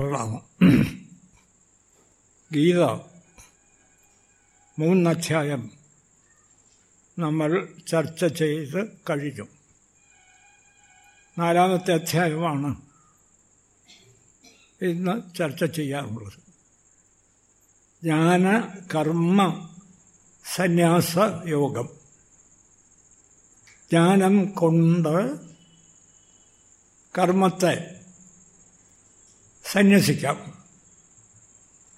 പ്രണാമം ഗീത മൂന്നധ്യായം നമ്മൾ ചർച്ച ചെയ്ത് കഴിഞ്ഞു. നാലാമത്തെ അധ്യായമാണ് ഇന്ന് ചർച്ച ചെയ്യാറുള്ളത്. ജ്ഞാന കർമ്മ സന്യാസ യോഗം. ജ്ഞാനം കൊണ്ട് കർമ്മത്തെ സന്യസിക്കാം.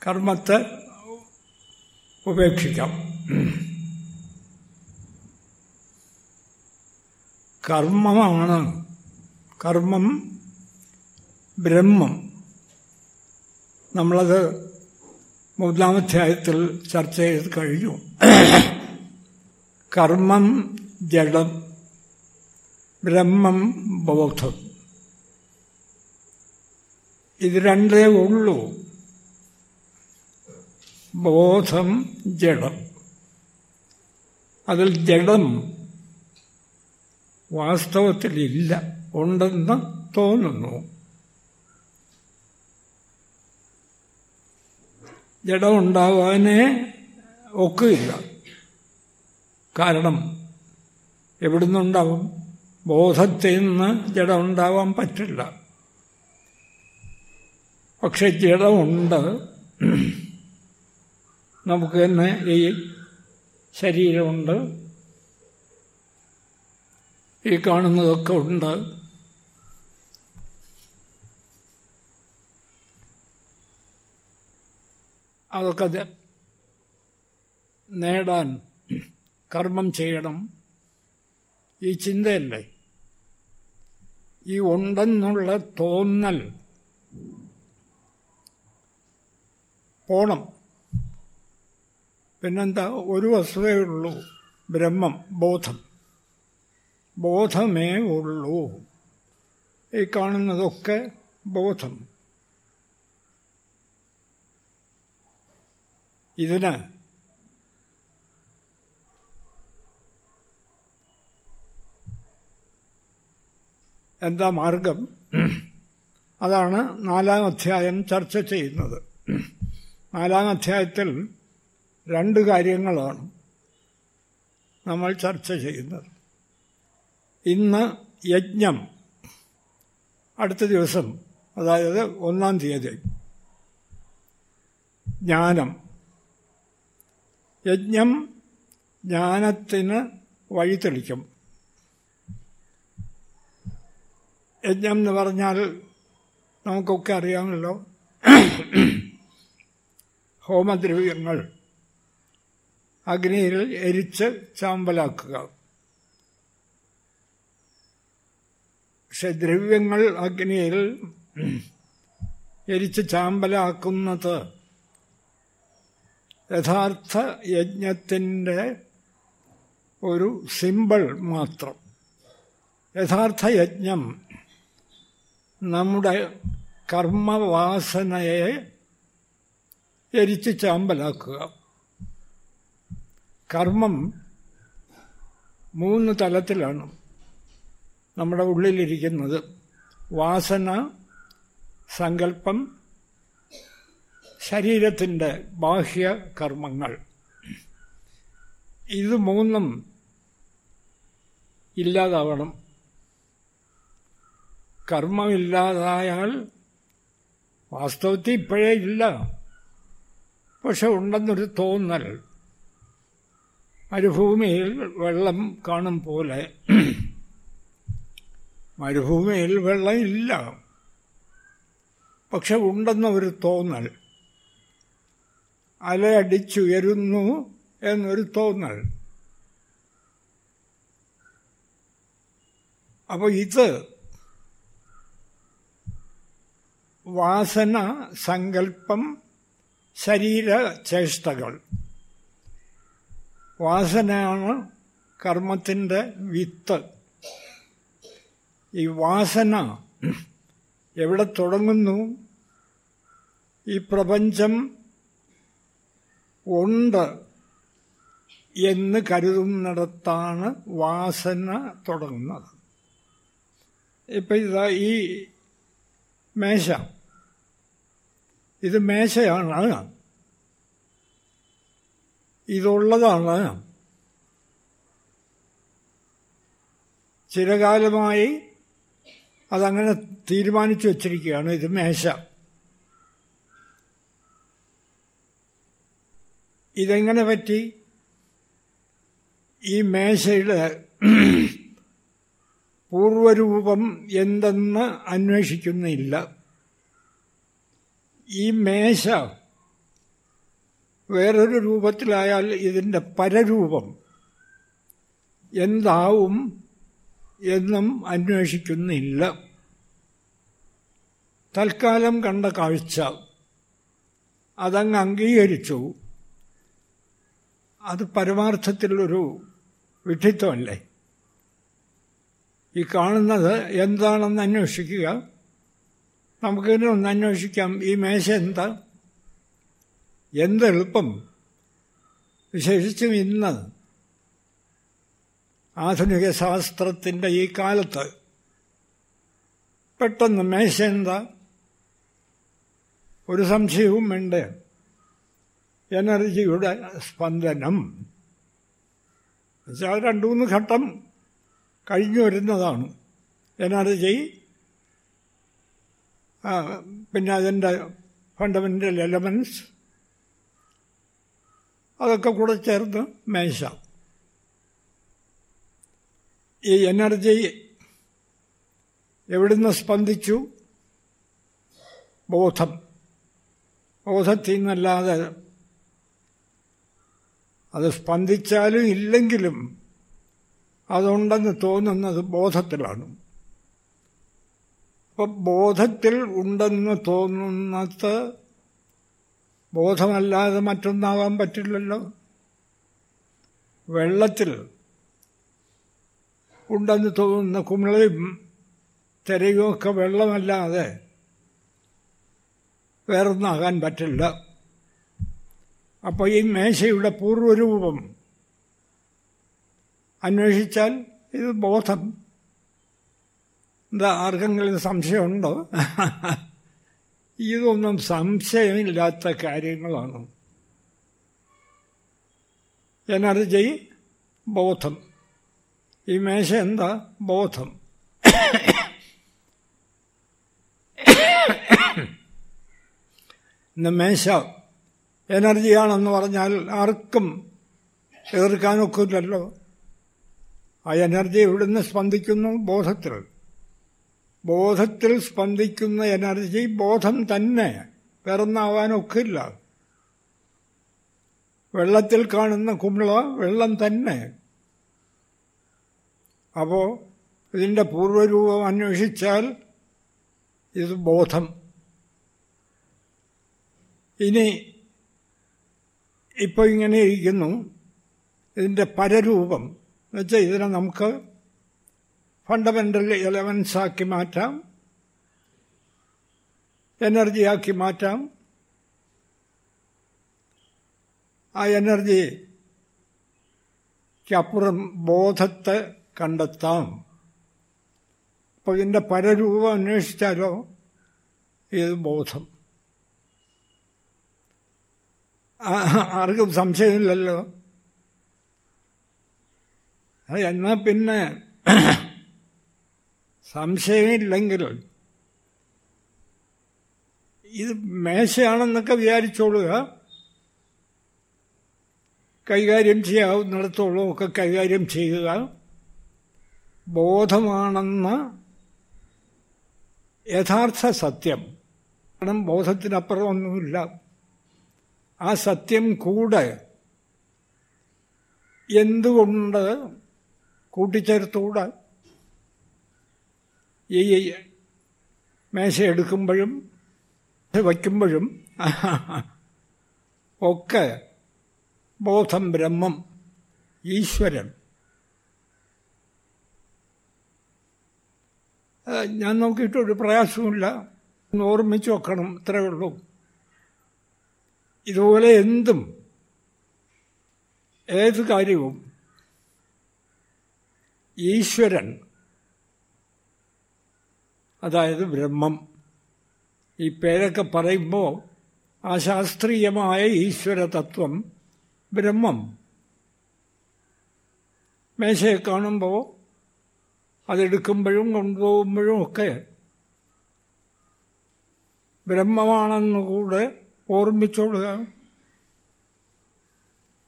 കർമ്മത്തെ ഉപേക്ഷിക്കാം. കർമ്മമാണ് കർമ്മം ബ്രഹ്മം. നമ്മളത് മൂന്നാമധ്യായത്തിൽ ചർച്ച ചെയ്ത് കഴിഞ്ഞു. കർമ്മം ജഡം ബ്രഹ്മം ബോധം. ഇത് രണ്ടേ ഉള്ളൂ. ബോധം ജഡം. അതിൽ ജഡം വാസ്തവത്തിലില്ല ഉണ്ടെന്ന് തോന്നുന്നു. ജഡം ഉണ്ടാവാനേ ഒക്കില്ല. കാരണം എവിടുന്നുണ്ടാവും? ബോധത്തിൽ നിന്ന് ജഡം ഉണ്ടാവാൻ പറ്റില്ല. പക്ഷെ ജഡമുണ്ട്. നമുക്ക് തന്നെ ഈ ശരീരമുണ്ട്. ഈ കാണുന്നതൊക്കെ ഉണ്ട്. അതൊക്കെ നേടാൻ കർമ്മം ചെയ്യണം. ഈ ചിന്തയല്ലേ? ഈ ഉണ്ടെന്നുള്ള തോന്നൽ പോണം. പിന്നെന്താ ഒരു വസ്തുവേ ഉള്ളൂ. ബ്രഹ്മം ബോധം. ബോധമേ ഉള്ളൂ. ഈ കാണുന്നതൊക്കെ ബോധം. ഇതിന് എന്താ മാർഗം? അതാണ് നാലാം അധ്യായം ചർച്ച ചെയ്യുന്നത്. നാലാം അധ്യായത്തിൽ രണ്ട് കാര്യങ്ങളാണ് നമ്മൾ ചർച്ച ചെയ്യുന്നത്. ഇന്ന് യജ്ഞം അടുത്ത ദിവസം അതായത് ഒന്നാം തീയതി ജ്ഞാനം. യജ്ഞം ജ്ഞാനത്തിന് വഴിതെളിക്കും യജ്ഞം എന്ന് പറഞ്ഞാൽ നമുക്കൊക്കെ അറിയാമല്ലോ. ഹോമദ്രവ്യങ്ങൾ. അഗ്നിയിൽ എരിച്ച് ചാമ്പലാക്കുക. പക്ഷെ ദ്രവ്യങ്ങൾ അഗ്നിയിൽ എരിച്ച് ചാമ്പലാക്കുന്നത് യഥാർത്ഥ യജ്ഞത്തിന്റെ ഒരു സിമ്പിൾ മാത്രം. യഥാർത്ഥ യജ്ഞം നമ്മുടെ കർമ്മവാസനയെ എരിച്ച് ചാമ്പലാക്കുക. കർമ്മം മൂന്ന് തലത്തിലാണ് നമ്മുടെ ഉള്ളിലിരിക്കുന്നത്. വാസന സങ്കല്പം ശരീരത്തിന്റെ ബാഹ്യ കർമ്മങ്ങൾ. ഇത് മൂന്നും ഇല്ലാതാവണം. കർമ്മമില്ലാതായാൽ വാസ്തവത്തിൽ ഇപ്പോഴേ ഇല്ല. പക്ഷെ ഉണ്ടെന്നൊരു തോന്നൽ. മരുഭൂമിയിൽ വെള്ളം കാണും പോലെ. മരുഭൂമിയിൽ വെള്ളം ഇല്ല പക്ഷെ ഉണ്ടെന്ന ഒരു തോന്നൽ അലയടിച്ചുയരുന്നു എന്നൊരു തോന്നൽ. അപ്പോൾ ഇത് വാസന സങ്കല്പം ശരീര ചേഷ്ടകൾ. വാസനയാണ് കർമ്മത്തിന്റെ വിത്ത്. ഈ വാസന എവിടെ തുടങ്ങുന്നു? ഈ പ്രപഞ്ചം ഉണ്ട് എന്ന് കരുതുന്നിടത്താണ് വാസന തുടങ്ങുന്നത്. ഇപ്പം ഇതാ ഈ മേശ. ഇത് മേശയാണ് ഇതുള്ളതാണ് ചിരകാലമായി അതങ്ങനെ തീരുമാനിച്ചു വച്ചിരിക്കുകയാണ് ഇത് മേശ. ഇതെങ്ങനെ പറ്റി? ഈ മേശയുടെ പൂർവരൂപം എന്തെന്ന് അന്വേഷിക്കുന്നില്ല. ഈ മേശ വേറൊരു രൂപത്തിലായാൽ ഇതിന്റെ പരരൂപം എന്താവും എന്നും അന്വേഷിക്കുന്നില്ല. തൽക്കാലം കണ്ട കാഴ്ച അതങ്ങ് അംഗീകരിച്ചു. അത് പരമാർത്ഥത്തിലൊരു വിഡ്ഢിത്വമല്ലേ? ഈ കാണുന്നത് എന്താണെന്ന് അന്വേഷിക്കുക. നമുക്കിതിനെ ഒന്ന് അന്വേഷിക്കാം. ഈ മേശ എന്താ? എന്തെളുപ്പം? വിശേഷിച്ചും ഇന്ന് ആധുനിക ശാസ്ത്രത്തിന്റെ ഈ കാലത്ത്. പെട്ടെന്ന് മേശ എന്താ? ഒരു സംശയവും വേണ്ട. എനർജിയുടെ സ്പന്ദനം. വെച്ചാൽ രണ്ടു മൂന്ന് ഘട്ടം കഴിഞ്ഞു വരുന്നതാണ് എനർജി. പിന്നെ അതിന്റെ ഫണ്ടമെന്റൽ എലമെൻസ് അതൊക്കെ കൂടെ ചേർന്ന് മേശ. ഈ എനർജി എവിടുന്ന് സ്പന്ദിച്ചു? ബോധം. ബോധത്തിൽ നിന്നല്ലാതെ അത് സ്പന്ദിച്ചാലും ഇല്ലെങ്കിലും അതുണ്ടെന്ന് തോന്നുന്നത് ബോധത്തിലാണ്. അപ്പം ബോധത്തിൽ ഉണ്ടെന്ന് തോന്നുന്നത് ബോധമല്ലാതെ മറ്റൊന്നാവാൻ പറ്റില്ലല്ലോ. വെള്ളത്തിൽ ഉണ്ടെന്ന് തോന്നുന്ന കുമിളയും തിരയും ഒക്കെ വെള്ളമല്ലാതെ വേറൊന്നാകാൻ പറ്റില്ല. അപ്പോൾ ഈ മേശയുടെ പൂർവരൂപം അന്വേഷിച്ചാൽ ഇത് ബോധം എന്താ ആർക്കെങ്കിലും സംശയമുണ്ടോ? ഇതൊന്നും സംശയമില്ലാത്ത കാര്യങ്ങളാണ്. എനർജി ബോധം. ഈ മേശ എന്താ? ബോധം. ഇന്ന് മേശ എനർജിയാണെന്ന് പറഞ്ഞാൽ ആർക്കും എതിർക്കാനൊക്കില്ലല്ലോ. ആ എനർജി ഇവിടുന്ന് സ്പന്ദിക്കുന്നു? ബോധത്തിൽ. ബോധത്തിൽ സ്പന്ദിക്കുന്ന എനർജി ബോധം തന്നെ. പിറന്നാവാനൊക്കില്ല വെള്ളത്തിൽ കാണുന്ന കുമിള വെള്ളം തന്നെ. അപ്പോൾ ഇതിന്റെ പൂർവരൂപം അന്വേഷിച്ചാൽ ഇത് ബോധം. ഇനി ഇപ്പോൾ ഇങ്ങനെ ഇരിക്കുന്നു. ഇതിന്റെ പരരൂപം. എന്നുവെച്ചാൽ ഇതിനെ നമുക്ക് ഫണ്ടമെന്റൽ എലവൻസ് ആക്കി മാറ്റാം. എനർജിയാക്കി മാറ്റാം. ആ എനർജിക്കപ്പുറം ബോധത്തെ കണ്ടെത്താം. അപ്പോൾ ഇതിന്റെ പരരൂപം അന്വേഷിച്ചാലോ? ഇത് ബോധം? ആർക്കും സംശയമില്ലല്ലോ. എന്നാൽ പിന്നെ സംശയമില്ലെങ്കിൽ ഇത് മേശയാണെന്നൊക്കെ വിചാരിച്ചോളുക. കൈകാര്യം ചെയ്യാവുന്നിടത്തോളം ഒക്കെ കൈകാര്യം ചെയ്യുക. ബോധമാണെന്ന യഥാർത്ഥ സത്യം. കാരണം ബോധത്തിനപ്പുറം ഒന്നുമില്ല. ആ സത്യം കൂടെ എന്തുകൊണ്ട് കൂട്ടിച്ചേർത്തുകൂടാ? ഈ മേശ എടുക്കുമ്പോഴും വയ്ക്കുമ്പോഴും ഒക്കെ ബോധം ബ്രഹ്മം ഈശ്വരൻ. ഞാൻ നോക്കിയിട്ടൊരു പ്രയാസമില്ല ഒന്ന് ഓർമ്മിച്ച് വെക്കണം ഇത്രയേ ഉള്ളൂ. ഇതുപോലെ എന്തും ഏത് കാര്യവും ഈശ്വരൻ അതായത് ബ്രഹ്മം. ഈ പേരൊക്കെ പറയുമ്പോൾ ആ ശാസ്ത്രീയമായ ഈശ്വരതത്വം ബ്രഹ്മം. മേശയെ കാണുമ്പോൾ അതെടുക്കുമ്പോഴും കൊണ്ടുപോകുമ്പോഴും ഒക്കെ ബ്രഹ്മമാണെന്ന് കൂടെ ഓർമ്മിച്ചോളുക.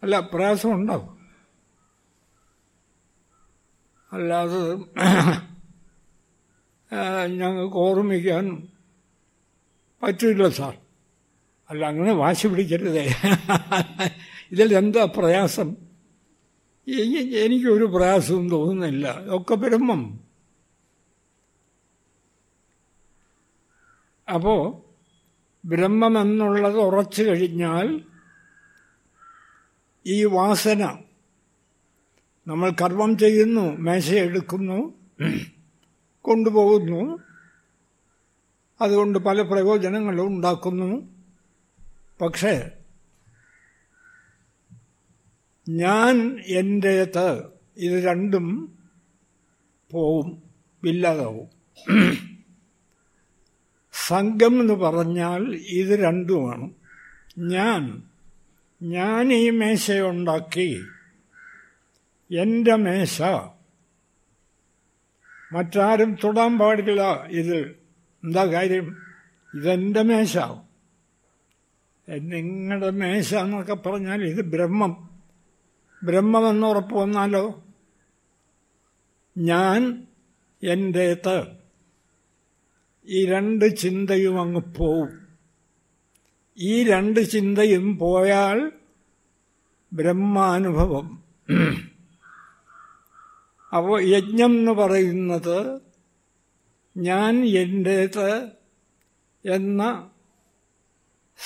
അല്ല പ്രയാസമുണ്ടാവും. അല്ലാതെ ഞങ്ങൾക്ക് ഓർമ്മിക്കാൻ പറ്റില്ല സാർ. അല്ല അങ്ങനെ വാശി പിടിക്കരുതേ. ഇതിൽ എന്താ പ്രയാസം? എനിക്കൊരു പ്രയാസവും തോന്നുന്നില്ല. ഒക്കെ ബ്രഹ്മം അപ്പോൾ ബ്രഹ്മം എന്നുള്ളത് ഉറച്ചു കഴിഞ്ഞാൽ ഈ വാസന നമ്മൾ കർമ്മം ചെയ്യുന്നു മേശയെടുക്കുന്നു കൊണ്ടുപോകുന്നു. അതുകൊണ്ട് പല പ്രയോജനങ്ങളും ഉണ്ടാക്കുന്നു. പക്ഷേ ഞാൻ എന്റേത് ഇത് രണ്ടും പോവും ഇല്ലാതാവും. സംഘം എന്ന് പറഞ്ഞാൽ ഇത് രണ്ടുമാണ്. ഞാൻ ഞാൻ ഈ മേശയുണ്ടാക്കി എന്റെ മേശ മറ്റാരും തൊടാൻ പാടില്ല. ഇത് എന്താ കാര്യം? ഇതെന്റെ മേശ നിങ്ങളുടെ മേശ എന്നൊക്കെ പറഞ്ഞാൽ ഇത് ബ്രഹ്മം. ബ്രഹ്മമെന്ന് ഉറപ്പ് വന്നാലോ? ഞാൻ എന്റേത് ഈ രണ്ട് ചിന്തയും അങ്ങ് പോവും. ഈ രണ്ട് ചിന്തയും പോയാൽ ബ്രഹ്മാനുഭവം. അപ്പോൾ യജ്ഞം എന്ന് പറയുന്നത് ഞാൻ എന്റേത് എന്ന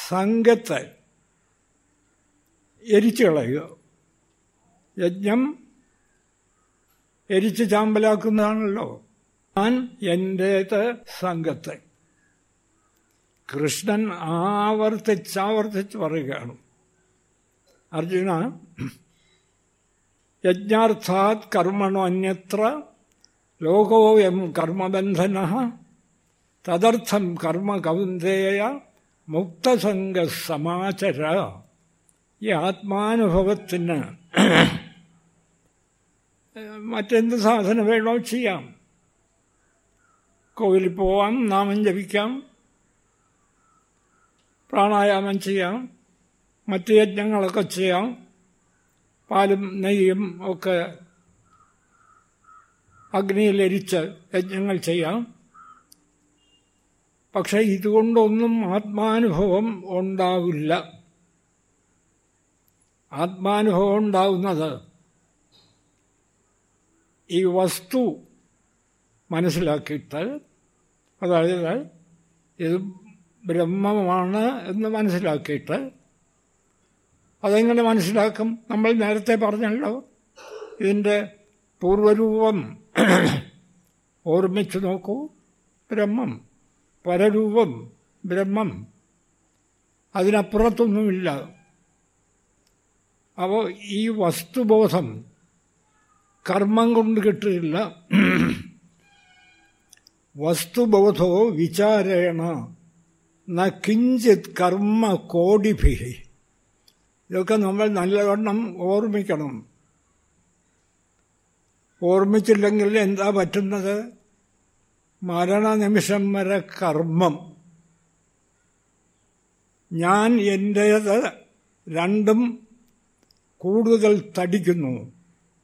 സംഘത്തെ എരിച്ചു കളയുക. യജ്ഞം എരിച്ച് ചാമ്പലാക്കുന്നതാണല്ലോ. ഞാൻ എന്റേത് സംഘത്തെ. കൃഷ്ണൻ ആവർത്തിച്ചാവർത്തിച്ച് പറയുകയാണ്. അർജുന യജ്ഞാർത്ഥാത് കർമ്മണോ അന്യത്ര ലോകോയം കർമ്മബന്ധന തദർത്ഥം കർമ്മ കൗന്ദേയ മുക്തസംഗ സമാചര. ഈ ആത്മാനുഭവത്തിന് മറ്റെന്ത് സാധനം വേണോ ചെയ്യാം. കോവിലിൽ പോവാം നാമം ജപിക്കാം പ്രാണായാമം ചെയ്യാം മറ്റ് യജ്ഞങ്ങളൊക്കെ ചെയ്യാം. പാലും നെയ്യും ഒക്കെ അഗ്നിയിലരിച്ച് യജ്ഞങ്ങൾ ചെയ്യാം. പക്ഷെ ഇതുകൊണ്ടൊന്നും ആത്മാനുഭവം ഉണ്ടാവില്ല. ആത്മാനുഭവം ഉണ്ടാവുന്നത് ഈ വസ്തു മനസ്സിലാക്കിയിട്ട് അതായത് ഇത് ബ്രഹ്മമാണ് എന്ന് മനസ്സിലാക്കിയിട്ട് അതെങ്ങനെ മനസ്സിലാക്കും? നമ്മൾ നേരത്തെ പറഞ്ഞല്ലോ. ഇതിന്റെ പൂർവരൂപം ഓർമ്മിച്ചു നോക്കൂ. ബ്രഹ്മം പരരൂപം ബ്രഹ്മം. അതിനപ്പുറത്തൊന്നുമില്ല. അപ്പോൾ ഈ വസ്തുബോധം കർമ്മം കൊണ്ട് കിട്ടില്ല. വസ്തുബോധോ വിചാരേണ ന കിഞ്ചിത് കർമ്മ കോടിഭി ഇതൊക്കെ നമ്മൾ നല്ലവണ്ണം ഓർമ്മിക്കണം. ഓർമ്മിച്ചില്ലെങ്കിൽ എന്താ പറ്റുന്നത്? മരണനിമിഷം വരെ കർമ്മം. ഞാൻ എന്റേത് രണ്ടും കൂടുതൽ തടിക്കുന്നു.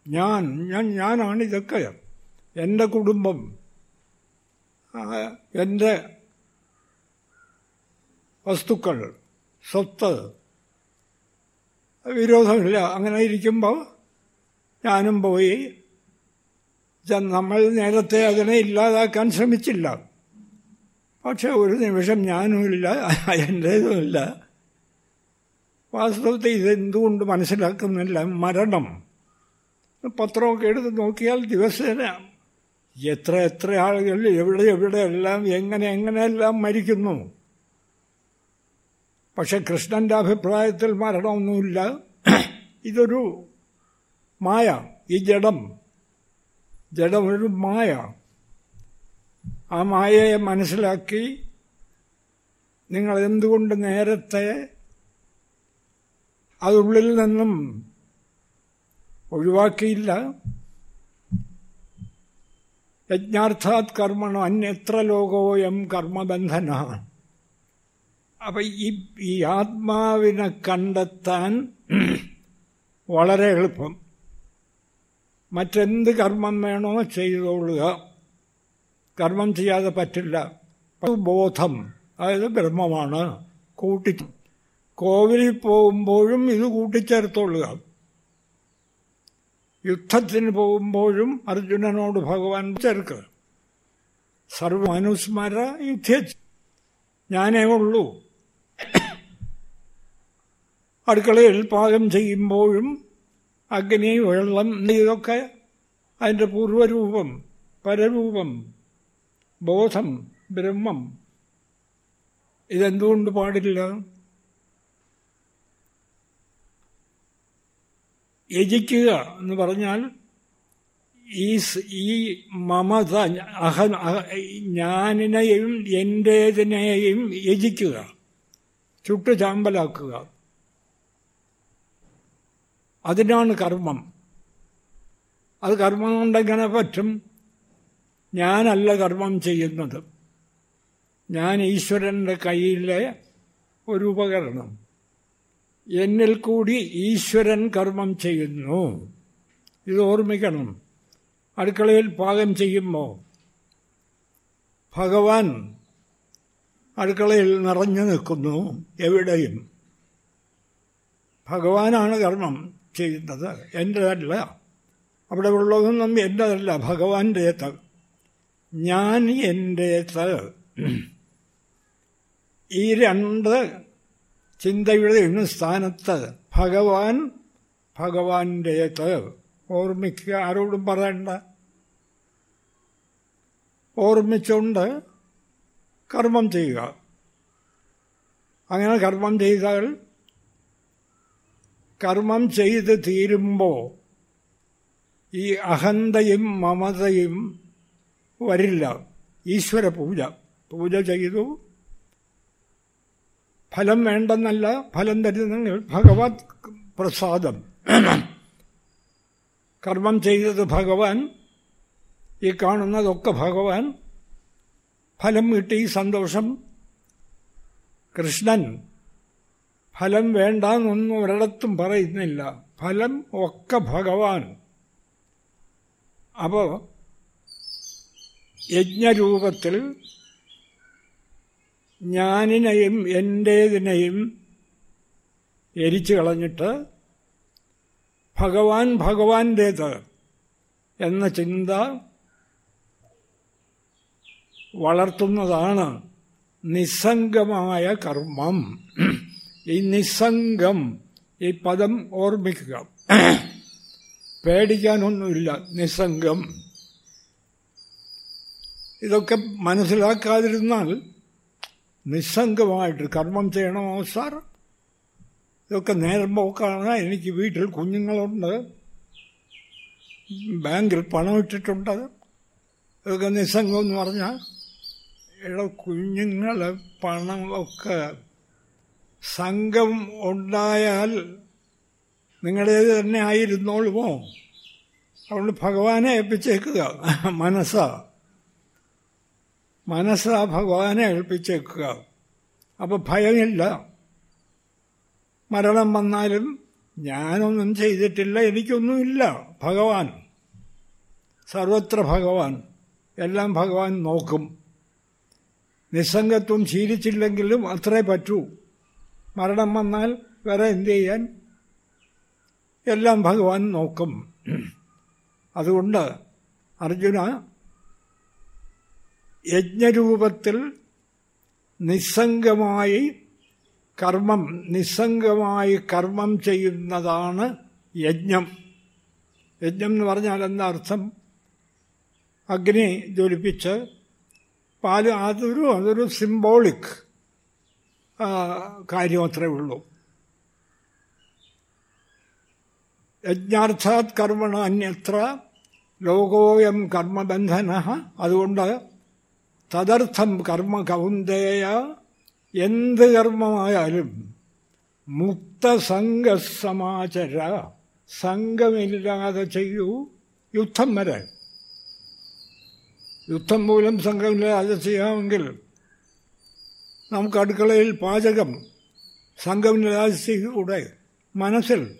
ഞാൻ ഞാൻ ഞാനാണ് ഇതൊക്കെ. എന്റെ കുടുംബം. എന്റെ വസ്തുക്കൾ സ്വത്ത് വിരോധമില്ല. അങ്ങനെ ഇരിക്കുമ്പോൾ ഞാനും പോയി. നമ്മൾ നേരത്തെ അതിനെ ഇല്ലാതാക്കാൻ ശ്രമിച്ചില്ല. പക്ഷെ ഒരു നിമിഷം ഞാനുമില്ല എന്റേതുമില്ല വാസ്തവത്തിൽ ഇതെന്തുകൊണ്ട് മനസ്സിലാക്കുന്നില്ല? മരണം. പത്രമൊക്കെ എടുത്ത് നോക്കിയാൽ ദിവസേന എത്ര എത്ര ആളുകൾ എവിടെ എവിടെയെല്ലാം എങ്ങനെ എങ്ങനെയെല്ലാം മരിക്കുന്നു. പക്ഷെ കൃഷ്ണന്റെ അഭിപ്രായത്തിൽ മരണമൊന്നുമില്ല. ഇതൊരു മായ ഈ ജഡം. ജഡം ഒരു മായ. ആ മായയെ മനസ്സിലാക്കി നിങ്ങൾ എന്തുകൊണ്ട് നേരത്തെ അതുള്ളിൽ നിന്നും ഒഴിവാക്കിയില്ല? യജ്ഞാർത്ഥാത് കർമ്മണോ? അന്യത്ര ലോകോയം കർമ്മബന്ധന? അപ്പൊ ഈ ആത്മാവിനെ കണ്ടെത്താൻ വളരെ എളുപ്പം. മറ്റെന്ത് കർമ്മം വേണോ ചെയ്തോളുക. കർമ്മം ചെയ്യാതെ പറ്റില്ല. ബോധം. അതായത് ബ്രഹ്മമാണ്. കൂട്ടി കോവിലിൽ പോകുമ്പോഴും ഇത് കൂട്ടിച്ചേർത്തോളുക. യുദ്ധത്തിന് പോകുമ്പോഴും അർജുനനോട് ഭഗവാൻ ചേർക്ക് സർവമനുസ്മര യുദ്ധ ഞാനേ ഉള്ളൂ. അടുക്കളയിൽ പാകം ചെയ്യുമ്പോഴും അഗ്നി വെള്ളം ഇതൊക്കെ അതിന്റെ പൂർവരൂപം പരരൂപം ബോധം ബ്രഹ്മം. ഇതെന്തുകൊണ്ട് പാടില്ല? യജിക്കുക എന്ന് പറഞ്ഞാൽ ഈ ഈ മമത അഹ ഞാനിനെയും എന്റേതിനെയും യജിക്കുക ചുട്ടു ചാമ്പലാക്കുക. അതിനാണ് കർമ്മം. അത് കർമ്മം കൊണ്ടെങ്ങനെ പറ്റും? ഞാനല്ല കർമ്മം ചെയ്യുന്നത്. ഞാൻ ഈശ്വരന്റെ കയ്യിലെ ഒരു ഉപകരണം. എന്നിൽ കൂടി ഈശ്വരൻ കർമ്മം ചെയ്യുന്നു. ഇത് ഓർമ്മിക്കണം. അടുക്കളയിൽ പാകം ചെയ്യുമ്പോൾ ഭഗവാൻ അടുക്കളയിൽ നിറഞ്ഞു നിൽക്കുന്നു എവിടെയും. ഭഗവാനാണ് കർമ്മം. ചെയ്യുന്നത് എന്റെതല്ല അവിടെ ഉള്ളതൊന്നും എന്റെതല്ല ഭഗവാന്റേത് ഞാൻ എന്റേത് ഈ രണ്ട് ചിന്തയുടെ സ്ഥാനത്ത് ഭഗവാൻ ഭഗവാന്റേത് ഓർമ്മിക്കുക. ആരോടും പറയണ്ട. ഓർമ്മിച്ചുകൊണ്ട് കർമ്മം ചെയ്യുക. അങ്ങനെ കർമ്മം ചെയ്താൽ കർമ്മം ചെയ്ത് തീരുമ്പോൾ ഈ അഹന്തയും മമതയും വരില്ല. ഈശ്വര പൂജ. പൂജ ചെയ്തു. ഫലം വേണ്ടെന്നല്ല ഫലം തരുന്നെങ്കിൽ ഭഗവത് പ്രസാദം. കർമ്മം ചെയ്തത് ഭഗവാൻ ഈ കാണുന്നതൊക്കെ ഭഗവാൻ. ഫലം കിട്ടി സന്തോഷം. കൃഷ്ണൻ ഫലം വേണ്ടെന്നൊന്നും ഒരിടത്തും പറയുന്നില്ല. ഫലം ഒക്കെ ഭഗവാൻ. അപ്പോൾ യജ്ഞരൂപത്തിൽ ഞാനിനെയും എന്റേതിനെയും എരിച്ചു കളഞ്ഞിട്ട് ഭഗവാൻ ഭഗവാന്റേത് എന്ന ചിന്ത വളർത്തുന്നതാണ് നിസ്സംഗമായ കർമ്മം. ഈ നിസ്സംഗം ഈ പദം ഓർമ്മിക്കുക. പേടിക്കാനൊന്നുമില്ല നിസ്സംഗം. ഇതൊക്കെ മനസ്സിലാക്കാതിരുന്നാൽ നിസ്സംഗമായിട്ട് കർമ്മം ചെയ്യണമോ സാർ? ഇതൊക്കെ നേരം പോക്കാണ്. എനിക്ക് വീട്ടിൽ കുഞ്ഞുങ്ങളുണ്ട്. ബാങ്കിൽ പണം ഇട്ടിട്ടുണ്ട്. ഇതൊക്കെ നിസ്സംഗം എന്ന് പറഞ്ഞാൽ ഇവിടെ കുഞ്ഞുങ്ങൾ പണം ഒക്കെ സംഘം ഉണ്ടായാൽ നിങ്ങളുടേത് തന്നെ ആയിരുന്നോളുമോ? അതുകൊണ്ട് ഭഗവാനെ ഏൽപ്പിച്ചേക്കുക. മനസ്സാ. മനസ്സാ ഭഗവാനെ ഏൽപ്പിച്ചേക്കുക. അപ്പോൾ ഭയമില്ല. മരണം വന്നാലും ഞാനൊന്നും ചെയ്തിട്ടില്ല എനിക്കൊന്നുമില്ല. ഭഗവാൻ. സർവത്ര ഭഗവാൻ. എല്ലാം ഭഗവാൻ നോക്കും. നിസ്സംഗത്വം ശീലിച്ചില്ലെങ്കിലും അത്രേ പറ്റൂ. മരണം വന്നാൽ വേറെ എന്ത് ചെയ്യാൻ? എല്ലാം ഭഗവാൻ നോക്കും. അതുകൊണ്ട് അർജുന യജ്ഞരൂപത്തിൽ നിസ്സംഗമായി കർമ്മം നിസ്സംഗമായി കർമ്മം ചെയ്യുന്നതാണ് യജ്ഞം. യജ്ഞം എന്ന് പറഞ്ഞാൽ എന്താ അർത്ഥം? അഗ്നി ജ്വലിപ്പിച്ച് പാൽ അതൊരു അതൊരു സിംബോളിക് കാര്യം അത്രേ ഉള്ളൂ. യജ്ഞാർത്ഥാത് കർമ്മണ അന്യത്ര ലോകോയം കർമ്മബന്ധന. അതുകൊണ്ട് തദർത്ഥം കർമ്മ കൗന്ദേയ എന്ത് കർമ്മമായാലും മുക്തസംഘസമാചര സംഘമില്ലാതെ ചെയ്യൂ. യുദ്ധം വരെ. യുദ്ധം മൂലം സംഘമില്ലാതെ ചെയ്യാമെങ്കിൽ നമുക്ക് അടുക്കളയിൽ പാചകം ചെയ്തുകൂടെ മനസ്സിൽ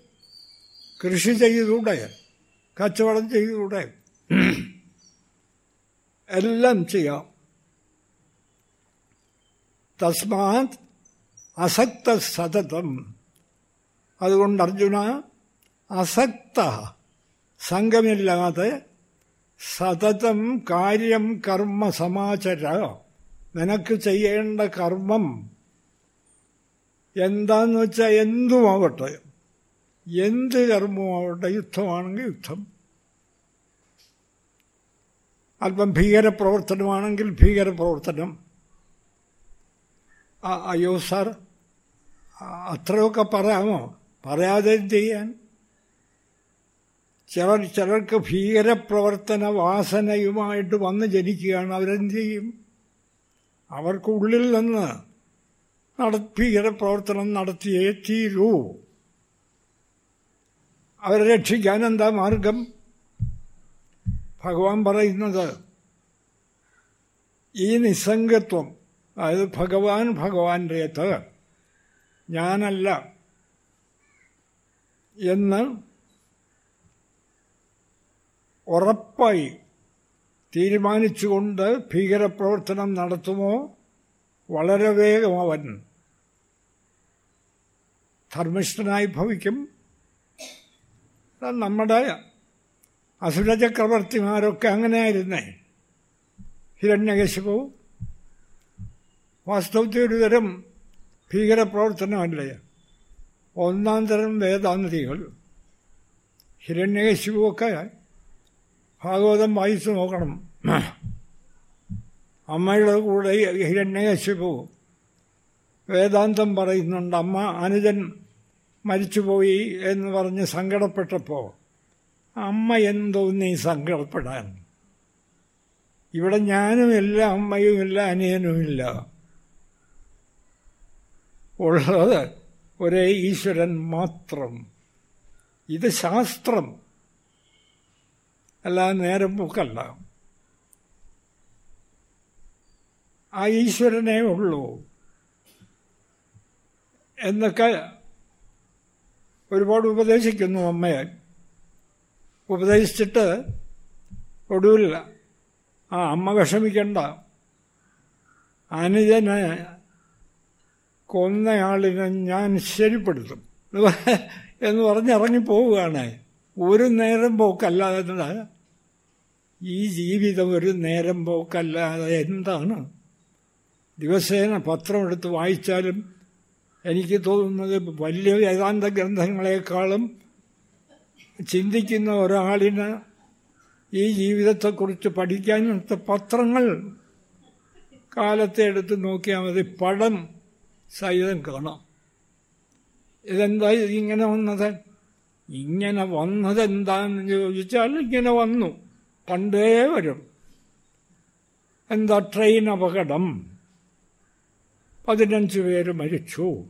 കൃഷി ചെയ്തുകൂടെ കച്ചവടം ചെയ്തുകൂടെ എല്ലാം ചെയ്യാം. തസ്മാത് അസക്ത സതതം അതുകൊണ്ട് അർജുന അസക്ത സംഘമില്ലാതെ സതതം കാര്യം കർമ്മ സമാചര നിനക്ക് ചെയ്യേണ്ട കർമ്മം എന്താന്ന് വെച്ചാൽ എന്തുമാവട്ടെ എന്ത് കർമ്മമാവട്ടെ യുദ്ധമാണെങ്കിൽ യുദ്ധം. അല്പം ഭീകരപ്രവർത്തനമാണെങ്കിൽ ഭീകരപ്രവർത്തനം. അയ്യോ സാർ അത്രയൊക്കെ പറയാമോ? പറയാതെ ചെയ്യാൻ? ചിലർ ചിലർക്ക് ഭീകരപ്രവർത്തന വാസനയുമായിട്ട് വന്ന് ജനിക്കുകയാണ്. അവരെന്ത് ചെയ്യും? അവർക്കുള്ളിൽ നിന്ന് നട ഭീകരപ്രവർത്തനം നടത്തിയേ തീരൂ അവരെ രക്ഷിക്കാൻ എന്താ മാർഗം? ഭഗവാൻ പറയുന്നത് ഈ നിസ്സംഗത്വം അതായത് ഭഗവാൻ ഭഗവാന്റേത് ഞാനല്ല എന്ന് ഉറപ്പായി തീരുമാനിച്ചുകൊണ്ട് ഭീകരപ്രവർത്തനം നടത്തുമോ? വളരെ വേഗം അവൻ ധർമ്മിഷ്ഠനായി ഭവിക്കും. നമ്മുടെ അസുരചക്രവർത്തിമാരൊക്കെ അങ്ങനെയായിരുന്നേ. ഹിരണ്യകശിപു വാസ്തവത്തിൽ ഒരു തരം ഭീകരപ്രവർത്തനമല്ലേ? ഒന്നാം തരം വേദാന്തികൾ ഹിരണ്യകശിപുവൊക്കെ ഭാഗവതം വായിച്ചു നോക്കണം. അമ്മയുടെ കൂടെ ഹിരണ്യകശിപു വേദാന്തം പറയുന്നുണ്ട് അമ്മ അനുജൻ മരിച്ചുപോയി എന്ന് പറഞ്ഞ് സങ്കടപ്പെട്ടപ്പോൾ അമ്മ എന്തോന്നീ സങ്കടപ്പെടാൻ. ഇവിടെ ഞാനുമില്ല അമ്മയുമില്ല അനിയനുമില്ല ഉള്ളത് ഒരേ ഈശ്വരൻ മാത്രം. ഇത് ശാസ്ത്രം. അല്ല നേരം പോക്കല്ല ആ ഈശ്വരനേ ഉള്ളൂ. എന്നൊക്കെ ഒരുപാട് ഉപദേശിക്കുന്നു അമ്മയെ ഉപദേശിച്ചിട്ട് ഒടുവിൽ ആ അമ്മ വിഷമിക്കണ്ട. അനുജനെ കൊന്നയാളിനെ ഞാൻ ശരിപ്പെടുത്തും. എന്ന് പറഞ്ഞിറങ്ങി പോവുകയാണ് ഒരു നേരം പോക്കല്ലാതെ ഈ ജീവിതം ഒരു നേരം പോക്കല്ലാതെ എന്താണ്? ദിവസേന പത്രമെടുത്ത് വായിച്ചാലും എനിക്ക് തോന്നുന്നത് വലിയ വേദാന്ത ഗ്രന്ഥങ്ങളെക്കാളും ചിന്തിക്കുന്ന ഒരാളിന് ഈ ജീവിതത്തെക്കുറിച്ച് പഠിക്കാനത്തെ പത്രങ്ങൾ കാലത്തെ എടുത്ത് നോക്കിയാൽ മതി. പടം സഹിതം കാണാം. ഇതെന്താ ഇങ്ങനെ വന്നത്? ഇങ്ങനെ വന്നതെന്താന്ന് ചോദിച്ചാൽ ഇങ്ങനെ വന്നു. പണ്ടേ വരും. എന്താ ട്രെയിൻ അപകടം? പതിനഞ്ച് പേര് മരിച്ചു.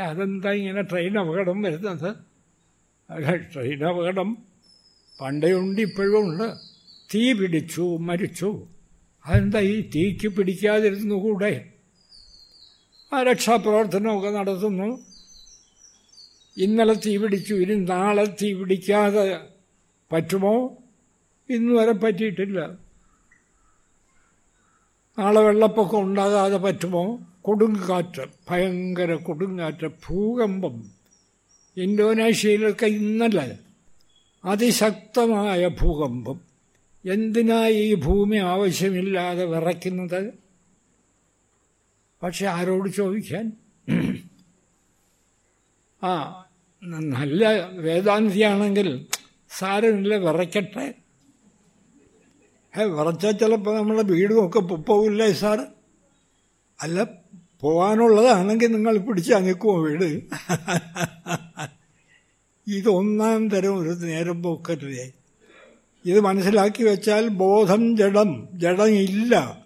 അതെന്താ ഇങ്ങനെ ട്രെയിൻ അപകടം വരുന്നത്? ട്രെയിൻ അപകടം പണ്ടേ ഉണ്ട് ഇപ്പോഴും ഉണ്ട്. തീ പിടിച്ചു മരിച്ചു. അതെന്താ ഈ തീക്ക് പിടിക്കാതിരുന്നു കൂടെ? ആ രക്ഷാപ്രവർത്തനമൊക്കെ നടത്തുന്നു. ഇന്നലെ തീ പിടിച്ചു ഇനി നാളെ തീ പിടിക്കാതെ പറ്റുമോ? ഇന്ന് വരെ പറ്റിയിട്ടില്ല. നാളെ വെള്ളപ്പൊക്കം ഉണ്ടാകാതെ പറ്റുമോ? കൊടുങ്കാറ്റ് ഭയങ്കര കൊടുങ്കാറ്റ് ഭൂകമ്പം ഇന്തോനേഷ്യയിലൊക്കെ ഇന്നലെ അതിശക്തമായ ഭൂകമ്പം. എന്തിനായി ഈ ഭൂമി ആവശ്യമില്ലാതെ വിറയ്ക്കുന്നത്? പക്ഷെ ആരോട് ചോദിക്കാൻ? ആ നല്ല വേദാന്തിയാണെങ്കിൽ സാരമില്ല വിറയ്ക്കട്ടെ. ഏ വിറച്ചാൽ ചിലപ്പോൾ നമ്മളെ വീടും ഒക്കെ പോവില്ലേ സാർ അല്ല പോവാനുള്ളതാണെങ്കിൽ നിങ്ങൾ പിടിച്ച് അങ്ങിക്കുമോ വീട്. ഇതൊന്നാം തരം ഒരു നേരം പോക്കല്ലേ ഇത് മനസ്സിലാക്കി വെച്ചാൽ ബോധം ജഡം ജഡം ഇല്ല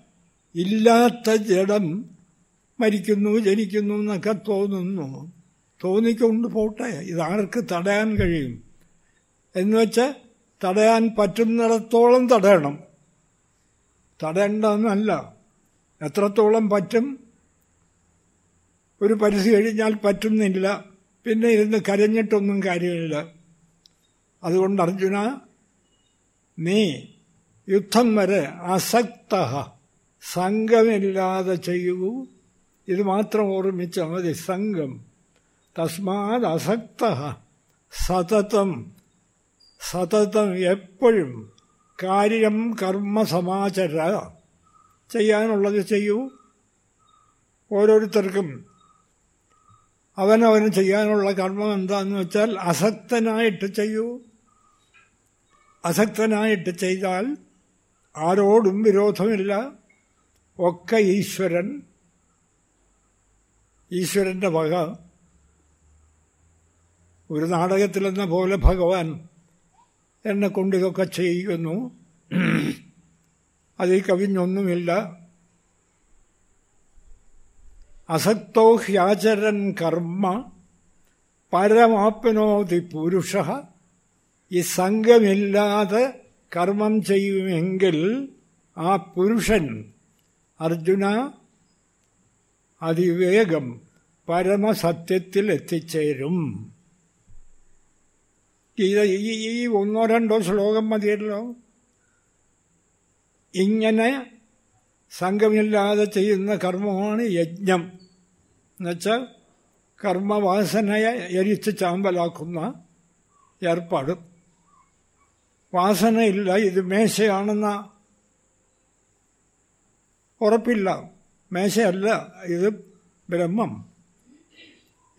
ഇല്ലാത്ത ജഡം മരിക്കുന്നു ജനിക്കുന്നു എന്നൊക്കെ തോന്നുന്നു. തോന്നിക്കൊണ്ട് പോട്ടെ ഇതാർക്ക് തടയാൻ കഴിയും? എന്നുവെച്ചാൽ തടയാൻ പറ്റുന്നിടത്തോളം തടയണം. തടയേണ്ടെന്നല്ല എത്രത്തോളം പറ്റും? ഒരു പരിധി കഴിഞ്ഞാൽ പറ്റുന്നില്ല. പിന്നെ ഇരുന്ന് കരഞ്ഞിട്ടൊന്നും കാര്യമില്ല. അതുകൊണ്ട് അർജുന നീ യുദ്ധം വരെ അസക്ത സംഘമില്ലാതെ ചെയ്യൂ. ഇത് മാത്രം ഓർമ്മിച്ചാൽ മതി. സംഘം. തസ്മാത് അസക്ത സതതം. സതതം എപ്പോഴും. കാര്യം കർമ്മ സമാചര. ചെയ്യാനുള്ളത് ചെയ്യൂ. ഓരോരുത്തർക്കും അവനവന് ചെയ്യാനുള്ള കർമ്മം എന്താന്ന് വെച്ചാൽ അസക്തനായിട്ട് ചെയ്യൂ. അസക്തനായിട്ട് ചെയ്താൽ ആരോടും വിരോധമില്ല. ഒക്കെ ഈശ്വരൻ. ഈശ്വരന്റെ വക. ഒരു നാടകത്തിലെന്ന പോലെ ഭഗവാൻ എന്നെ കൊണ്ട് ഇതൊക്കെ ചെയ്യുന്നു. അതിൽ കവിഞ്ഞൊന്നുമില്ല. അസക്തോ ഹ്യാചരൻ കർമ്മ പരമാപ്നോതി പുരുഷ. ഈ സംഘമില്ലാതെ കർമ്മം ചെയ്യുമെങ്കിൽ ആ പുരുഷൻ അർജുന അതിവേഗം പരമസത്യത്തിൽ എത്തിച്ചേരും ഇത് ഈ ഈ ഒന്നോ രണ്ടോ ശ്ലോകം മതിയല്ലോ. ഇങ്ങനെ സംഘമില്ലാതെ ചെയ്യുന്ന കർമ്മമാണ് യജ്ഞം. എന്നുവെച്ചാൽ കർമ്മവാസനയെ എരിച്ച് ചാമ്പലാക്കുന്ന ഏർപ്പാട്. വാസനയില്ല ഇത് മേശയാണെന്ന. ഉറപ്പില്ല മേശയല്ല ഇത് ബ്രഹ്മം.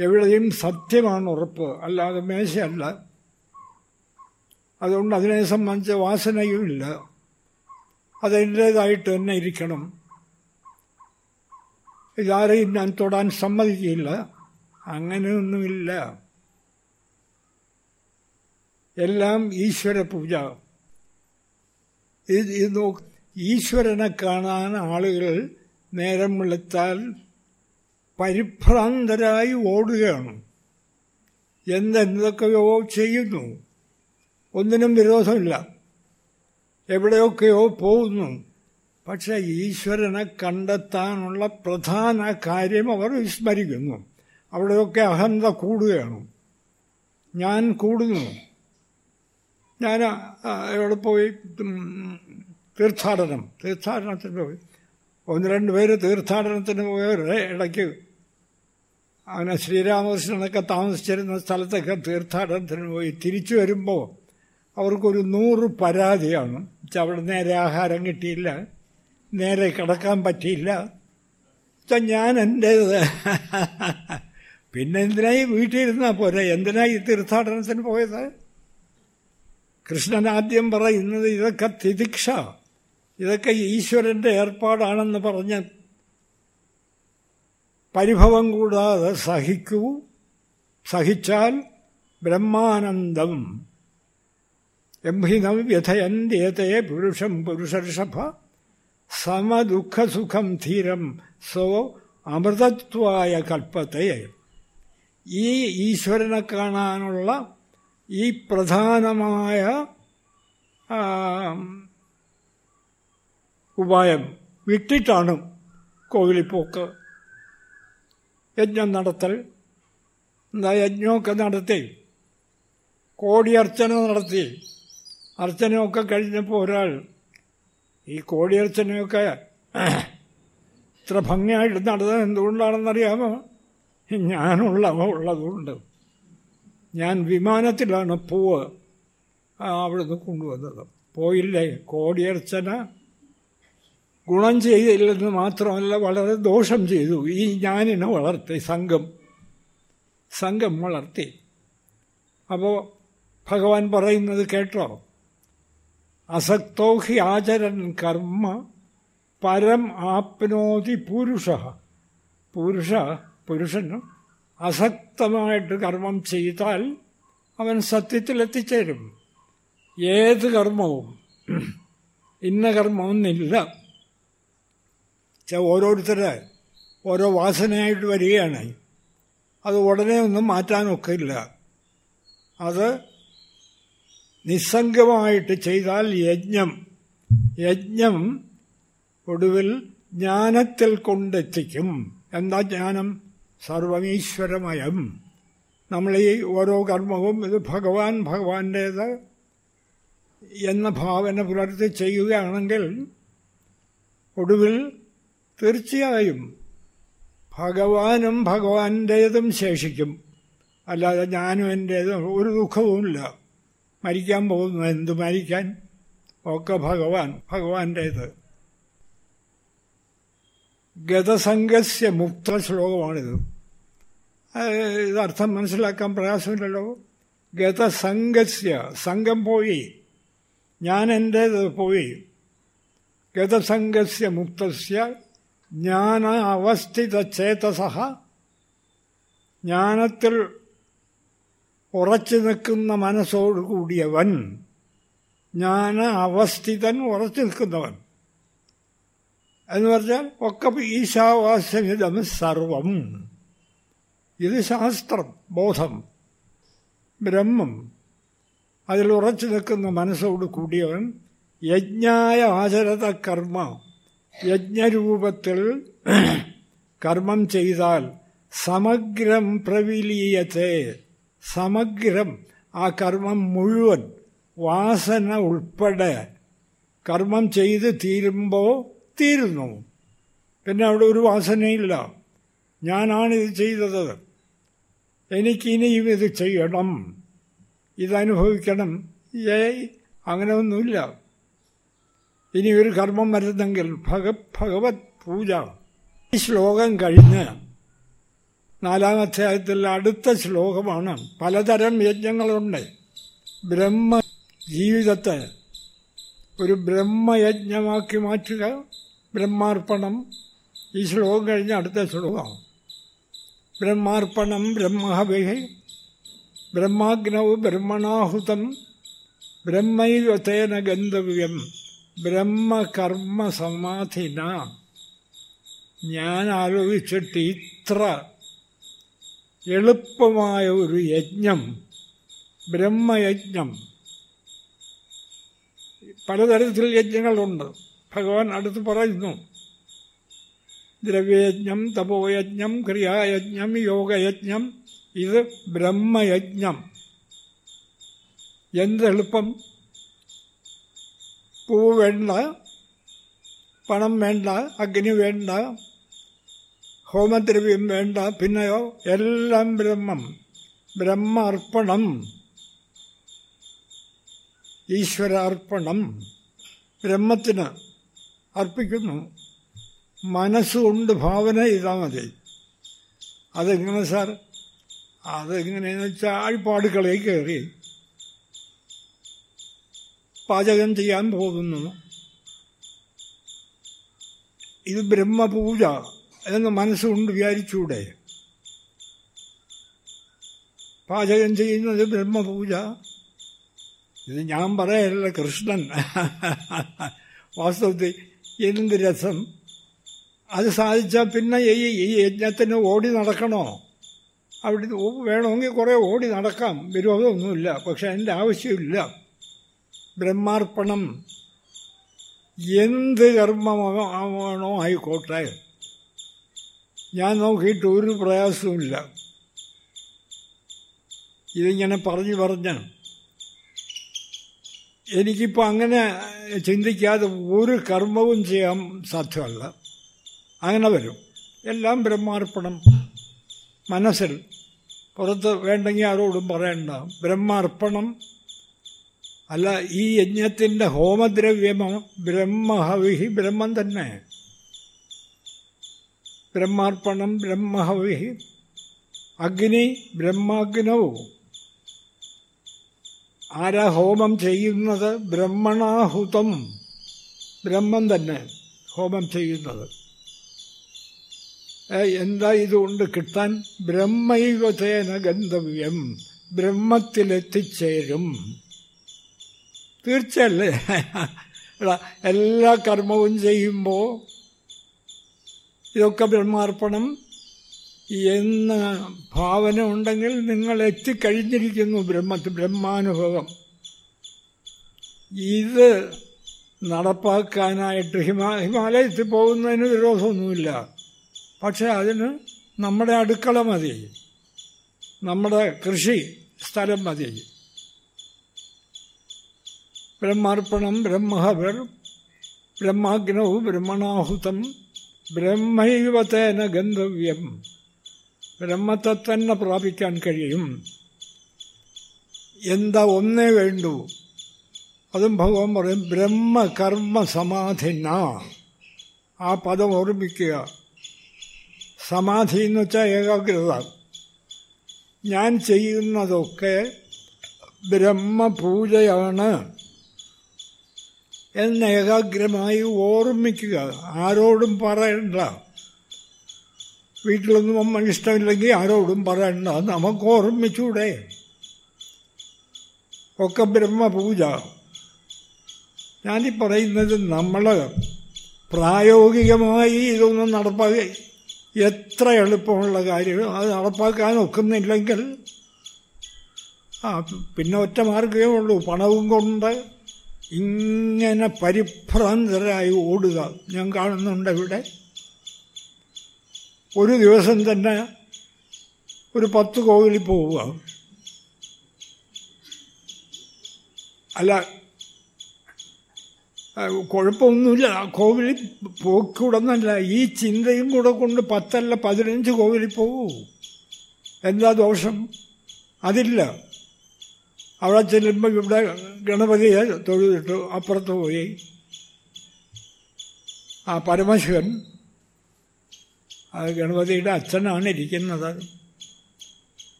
എവിടെയും സത്യമാണ് ഉറപ്പ് അല്ലാതെ മേശയല്ല. അതുകൊണ്ട് അതിനെ സംബന്ധിച്ച വാസനയുമില്ല അതെന്റേതായിട്ട് തന്നെ ഇരിക്കണം. ഇതാരെയും ഞാൻ തൊടാൻ സമ്മതിക്കില്ല. അങ്ങനെയൊന്നുമില്ല. എല്ലാം ഈശ്വര പൂജ. ഇത് ഇത് ഈശ്വരനെ കാണാൻ ആളുകൾ നേരം വെളുത്താൽ പരിഭ്രാന്തരായി ഓടുകയാണ്. എന്തെന്തൊക്കെയോ ചെയ്യുന്നു. ഒന്നിനും വിരോധമില്ല എവിടെയൊക്കെയോ പോകുന്നു. പക്ഷെ ഈശ്വരനെ കണ്ടെത്താനുള്ള പ്രധാന കാര്യം അവർ വിസ്മരിക്കുന്നു. അവിടെയൊക്കെ അഹന്ത കൂടുകയാണ്. ഞാൻ കൂടുന്നു. ഞാൻ എവിടെ പോയി? തീർത്ഥാടനം. തീർത്ഥാടനത്തിന് പോയി. ഒന്ന് രണ്ട് പേര് തീർത്ഥാടനത്തിന് പോയവരുടെ ഇടയ്ക്ക് അങ്ങനെ ശ്രീരാമകൃഷ്ണനൊക്കെ താമസിച്ചിരുന്ന സ്ഥലത്തൊക്കെ തീർത്ഥാടനത്തിന് പോയി. തിരിച്ചു വരുമ്പോൾ അവർക്കൊരു നൂറ് പരാതിയാണ്. അവിടെ നേരെ ആഹാരം കിട്ടിയില്ല. നേരെ കിടക്കാൻ പറ്റിയില്ല. ഞാൻ എന്റേത് പിന്നെ എന്തിനായി വീട്ടിലിരുന്നാൽ പോരെ? എന്തിനായി തീർത്ഥാടനത്തിന് പോയത്? കൃഷ്ണൻ ആദ്യം പറയുന്നത് ഇതൊക്കെ തിദിക്ഷ. ഇതൊക്കെ ഈശ്വരന്റെ ഏർപ്പാടാണെന്ന് പറഞ്ഞ് പരിഭവം കൂടാതെ സഹിക്കൂ. സഹിച്ചാൽ ബ്രഹ്മാനന്ദം. എംഹിനം വ്യഥയന്ത്യത്തെ പുരുഷം പുരുഷർഷഭ സമദുഃഖസുഖം ധീരം സോ അമൃതത്വായ കൽപ്പത്തെ ഈ ഈശ്വരനെ കാണാനുള്ള ഈ പ്രധാനമായ ഉപായം വിട്ടിട്ടാണ് കോവിലിപ്പോക്ക് യജ്ഞം നടത്തൽ. യജ്ഞമൊക്കെ നടത്തി? കോടിയർച്ചന നടത്തി. അർച്ചനയൊക്കെ കഴിഞ്ഞപ്പോൾ ഒരാൾ ഈ കോടിയർച്ചനയൊക്കെ ഇത്ര ഭംഗിയായിട്ട് നടന്നത് എന്തുകൊണ്ടാണെന്നറിയാമോ? ഞാനുള്ള ഉള്ളതുകൊണ്ട്. ഞാൻ വിമാനത്തിലാണ് പൂവ് അവിടുന്ന് കൊണ്ടുവന്നത്. പോയില്ലേ? കോടിയർച്ചന ഗുണം ചെയ്തില്ലെന്ന് മാത്രമല്ല വളരെ ദോഷം ചെയ്തു. ഈ ഞാനിനെ വളർത്തി സംഘം സംഘം വളർത്തി. അപ്പോൾ ഭഗവാൻ പറയുന്നത് കേട്ടോ? അസക്തോ ഹി ആചരൻ കർമ്മ പരം ആപ്നോതി പുരുഷ. പുരുഷ പുരുഷൻ അസക്തമായിട്ട് കർമ്മം ചെയ്താൽ അവൻ സത്യത്തിലെത്തിച്ചേരും. ഏത് കർമ്മവും. ഇന്ന കർമ്മമൊന്നില്ല ഓരോരുത്തരെ ഓരോ വാസനയായിട്ട് വരികയാണ്. അത് ഉടനെ ഒന്നും മാറ്റാനൊക്കില്ല. അത് നിസ്സംഗമായിട്ട് ചെയ്താൽ യജ്ഞം. യജ്ഞം ഒടുവിൽ ജ്ഞാനത്തിൽ കൊണ്ടെത്തിക്കും. എന്താ ജ്ഞാനം? സർവമീശ്വരമയം. നമ്മൾ ഈ ഓരോ കർമ്മവും ഇത് ഭഗവാൻ ഭഗവാന്റേത് എന്ന ഭാവന പുലർത്തി ചെയ്യുകയാണെങ്കിൽ ഒടുവിൽ തീർച്ചയായും ഭഗവാനും ഭഗവാന്റേതും ശേഷിക്കും. അല്ലാതെ ഞാനും എന്റേതും ഒരു ദുഃഖവുമില്ല. മരിക്കാൻ പോകുന്നു. എന്ത് മരിക്കാൻ? ഒക്കെ ഭഗവാൻ ഭഗവാന്റേത്. ഗതസംഘസ്യ മുക്ത ശ്ലോകമാണിത് ഇത് അർത്ഥം മനസ്സിലാക്കാൻ പ്രയാസമില്ലല്ലോ. ഗതസംഘസ്യ സംഘം പോയി. ഞാൻ എന്റേത് പോയി. ഗതസംഘസ്യ മുക്തസ്യ ജ്ഞാന അവസ്ഥിത ചേതസഹ ജ്ഞാനത്തിൽ ഉറച്ചു നിൽക്കുന്ന മനസ്സോടുകൂടിയവൻ ഞാൻ അവസ്ഥിതൻ ഉറച്ചു നിൽക്കുന്നവൻ. എന്ന് പറഞ്ഞാൽ ഒക്കെ ഈശാവാസ്യമിതം സർവം. ഇത് ശാസ്ത്രം ബോധം ബ്രഹ്മം. അതിൽ ഉറച്ചു നിൽക്കുന്ന മനസ്സോട് കൂടിയവൻ യജ്ഞായ ആചരത കർമ്മ. യജ്ഞരൂപത്തിൽ കർമ്മം ചെയ്താൽ സമഗ്രം പ്രവിലീയത്തെ. സമഗ്രം. ആ കർമ്മം മുഴുവൻ വാസന ഉൾപ്പെടെ കർമ്മം ചെയ്ത് തീരുമ്പോൾ തീരുന്നു. പിന്നെ അവിടെ ഒരു വാസനയില്ല. ഞാനാണിത് ചെയ്തത്. എനിക്കിനിയും ഇത് ചെയ്യണം. ഇതനുഭവിക്കണം. ഏയ് അങ്ങനെ ഒന്നുമില്ല ഇനി ഒരു കർമ്മം വരുന്നെങ്കിൽ ഭഗ ഭഗവത് പൂജ. ഈ ശ്ലോകം കഴിഞ്ഞ് നാലാം അധ്യായത്തിൽ അടുത്ത ശ്ലോകമാണ്. പലതരം യജ്ഞങ്ങളുണ്ട്. ബ്രഹ്മ ജീവിതത്തെ ഒരു ബ്രഹ്മയജ്ഞമാക്കി മാറ്റുക ബ്രഹ്മാർപ്പണം. ഈ ശ്ലോകം കഴിഞ്ഞ അടുത്ത ശ്ലോകം ബ്രഹ്മാർപ്പണം ബ്രഹ്മഹവിഹി ബ്രഹ്മാഗ്നൗ ബ്രഹ്മണാഹുതം ബ്രഹ്മൈവത്തേന ഗന്ധവ്യം ബ്രഹ്മകർമ്മ സമാധിന ഞാൻ ആലോചിച്ചിട്ട് ഇത്ര എളുപ്പമായ ഒരു യജ്ഞം ബ്രഹ്മയജ്ഞം. പലതരത്തിൽ യജ്ഞങ്ങളുണ്ട്. ഭഗവാൻ അടുത്ത് പറയുന്നു ദ്രവ്യയജ്ഞം തപോയജ്ഞം ക്രിയായജ്ഞം യോഗയജ്ഞം ഇത് ബ്രഹ്മയജ്ഞം. എന്തെളുപ്പം? പൂ വേണ്ട പണം വേണ്ട അഗ്നി വേണ്ട ഹോമദ്രവ്യം വേണ്ട. പിന്നെയോ എല്ലാം ബ്രഹ്മം. ബ്രഹ്മർപ്പണം. ഈശ്വര അർപ്പണം ബ്രഹ്മത്തിന് അർപ്പിക്കുന്നു. മനസ്സുകൊണ്ട് ഭാവന ചെയ്താൽ മതി. അതെങ്ങനെ സാർ? അതെങ്ങനെയെന്ന് വെച്ചാൽ ആഴ്പാടുകളെ കയറി പാചകം ചെയ്യാൻ പോകുന്നു. ഇത് ബ്രഹ്മപൂജ. എന്ന് മനസ്സുകൊണ്ട് വിചാരിച്ചൂടെ? പാചകം ചെയ്യുന്നത് ബ്രഹ്മപൂജ. ഇത് ഞാൻ പറയല്ല കൃഷ്ണൻ. വാസ്തവത്തിൽ എന്ത് രസം? അത് സാധിച്ചാൽ പിന്നെ ഈ ഈ യജ്ഞത്തിന് ഓടി നടക്കണോ? അവിടെ വേണമെങ്കിൽ കുറേ ഓടി നടക്കാം. വിരോധമൊന്നുമില്ല. പക്ഷെ അതിന്റെ ആവശ്യമില്ല. ബ്രഹ്മാർപ്പണം. എന്ത് കർമ്മമാണോ ആയിക്കോട്ടെ. ഞാൻ നോക്കിയിട്ട് ഒരു പ്രയാസവുമില്ല. ഇതിങ്ങനെ പറഞ്ഞു പറഞ്ഞ് എനിക്കിപ്പോൾ അങ്ങനെ ചിന്തിക്കാതെ ഒരു കർമ്മവും ചെയ്യാൻ സാധ്യമല്ല. അങ്ങനെ വരും. എല്ലാം ബ്രഹ്മാർപ്പണം. മനസ്സിൽ പുറത്ത് വേണ്ടെങ്കിൽ ആരോടും പറയണ്ട. ബ്രഹ്മാർപ്പണം അല്ല ഈ യജ്ഞത്തിന്റെ ഹോമദ്രവ്യമോ ബ്രഹ്മഹവിഹി ബ്രഹ്മം തന്നെ. ബ്രഹ്മാർപ്പണം ബ്രഹ്മഹവി അഗ്നി ബ്രഹ്മാഗ്നവും ആരാ ഹോമം ചെയ്യുന്നത്? ബ്രഹ്മണാഹുതം. ബ്രഹ്മം തന്നെ ഹോമം ചെയ്യുന്നത്. എന്താ ഇതുകൊണ്ട് കിട്ടാൻ? ബ്രഹ്മൈവതേന ഗന്ധവ്യം ബ്രഹ്മത്തിലെത്തിച്ചേരും. തീർച്ചയല്ലേ? എല്ലാ കർമ്മവും ചെയ്യുമ്പോൾ ഇതൊക്കെ ബ്രഹ്മാർപ്പണം. എന്ന ഭാവന ഉണ്ടെങ്കിൽ നിങ്ങൾ എത്തിക്കഴിഞ്ഞിരിക്കുന്നു ബ്രഹ്മത്തിൽ ബ്രഹ്മാനുഭവം. ഇത് നടപ്പാക്കാനായിട്ട് ഹിമാ ഹിമാലയത്തിൽ പോകുന്നതിന് വിരോധമൊന്നുമില്ല പക്ഷേ അതിന് നമ്മുടെ അടുക്കള മതി. നമ്മുടെ കൃഷി സ്ഥലം മതി. ബ്രഹ്മാർപ്പണം ബ്രഹ്മഹവർ ബ്രഹ്മാഗ്നവും ബ്രഹ്മണാഹുതം ബ്രഹ്മൈവതേന ഗന്ധവ്യം. ബ്രഹ്മത്തെ തന്നെ പ്രാപിക്കാൻ കഴിയും. എന്താ ഒന്നേ വേണ്ടൂ? അതും ഭഗവാൻ പറയും ബ്രഹ്മകർമ്മ സമാധിന ആ പദം ഓർമ്മിക്കുക. സമാധി എന്ന് വെച്ചാൽ ഏകാഗ്രത. ഞാൻ ചെയ്യുന്നതൊക്കെ ബ്രഹ്മപൂജയാണ്. എന്ന് ഏകാഗ്രമായി ഓർമ്മിക്കുക. ആരോടും പറയണ്ട. വീട്ടിലൊന്നും അമ്മ ഇഷ്ടമില്ലെങ്കിൽ ആരോടും പറയണ്ട. നമുക്ക് ഓർമ്മിച്ചൂടെ. ഒക്കെ ബ്രഹ്മപൂജ. ഞാനീ പറയുന്നത് നമ്മൾ പ്രായോഗികമായി ഇതൊന്നും നടപ്പാക്കി എത്ര എളുപ്പമുള്ള കാര്യം അത് നടപ്പാക്കാൻ ഒക്കുന്നില്ലെങ്കിൽ ആ പിന്നെ ഒറ്റ മാർഗമേ ഉള്ളൂ. പണവും കൊണ്ട് ഇങ്ങനെ പരിഭ്രാന്തരായി ഓടുക. ഞാൻ കാണുന്നുണ്ട് ഇവിടെ ഒരു ദിവസം തന്നെ ഒരു പത്ത് കോവിലിൽ പോവുക. അല്ല കുഴപ്പമൊന്നുമില്ല. കോവിലിൽ പോക്കൂടെന്നല്ല ഈ ചിന്തയും കൂടെ കൊണ്ട് പത്തല്ല പതിനഞ്ച് കോവിലിൽ പോകൂ എന്താ ദോഷം? അതില്ല. അവിടെ ചെല്ലുമ്പോൾ ഇവിടെ ഗണപതിയെ തൊഴുതിട്ടു അപ്പുറത്ത് പോയി. ആ പരമശിവൻ ആ ഗണപതിയുടെ അച്ഛനാണ് ഇരിക്കുന്നത്.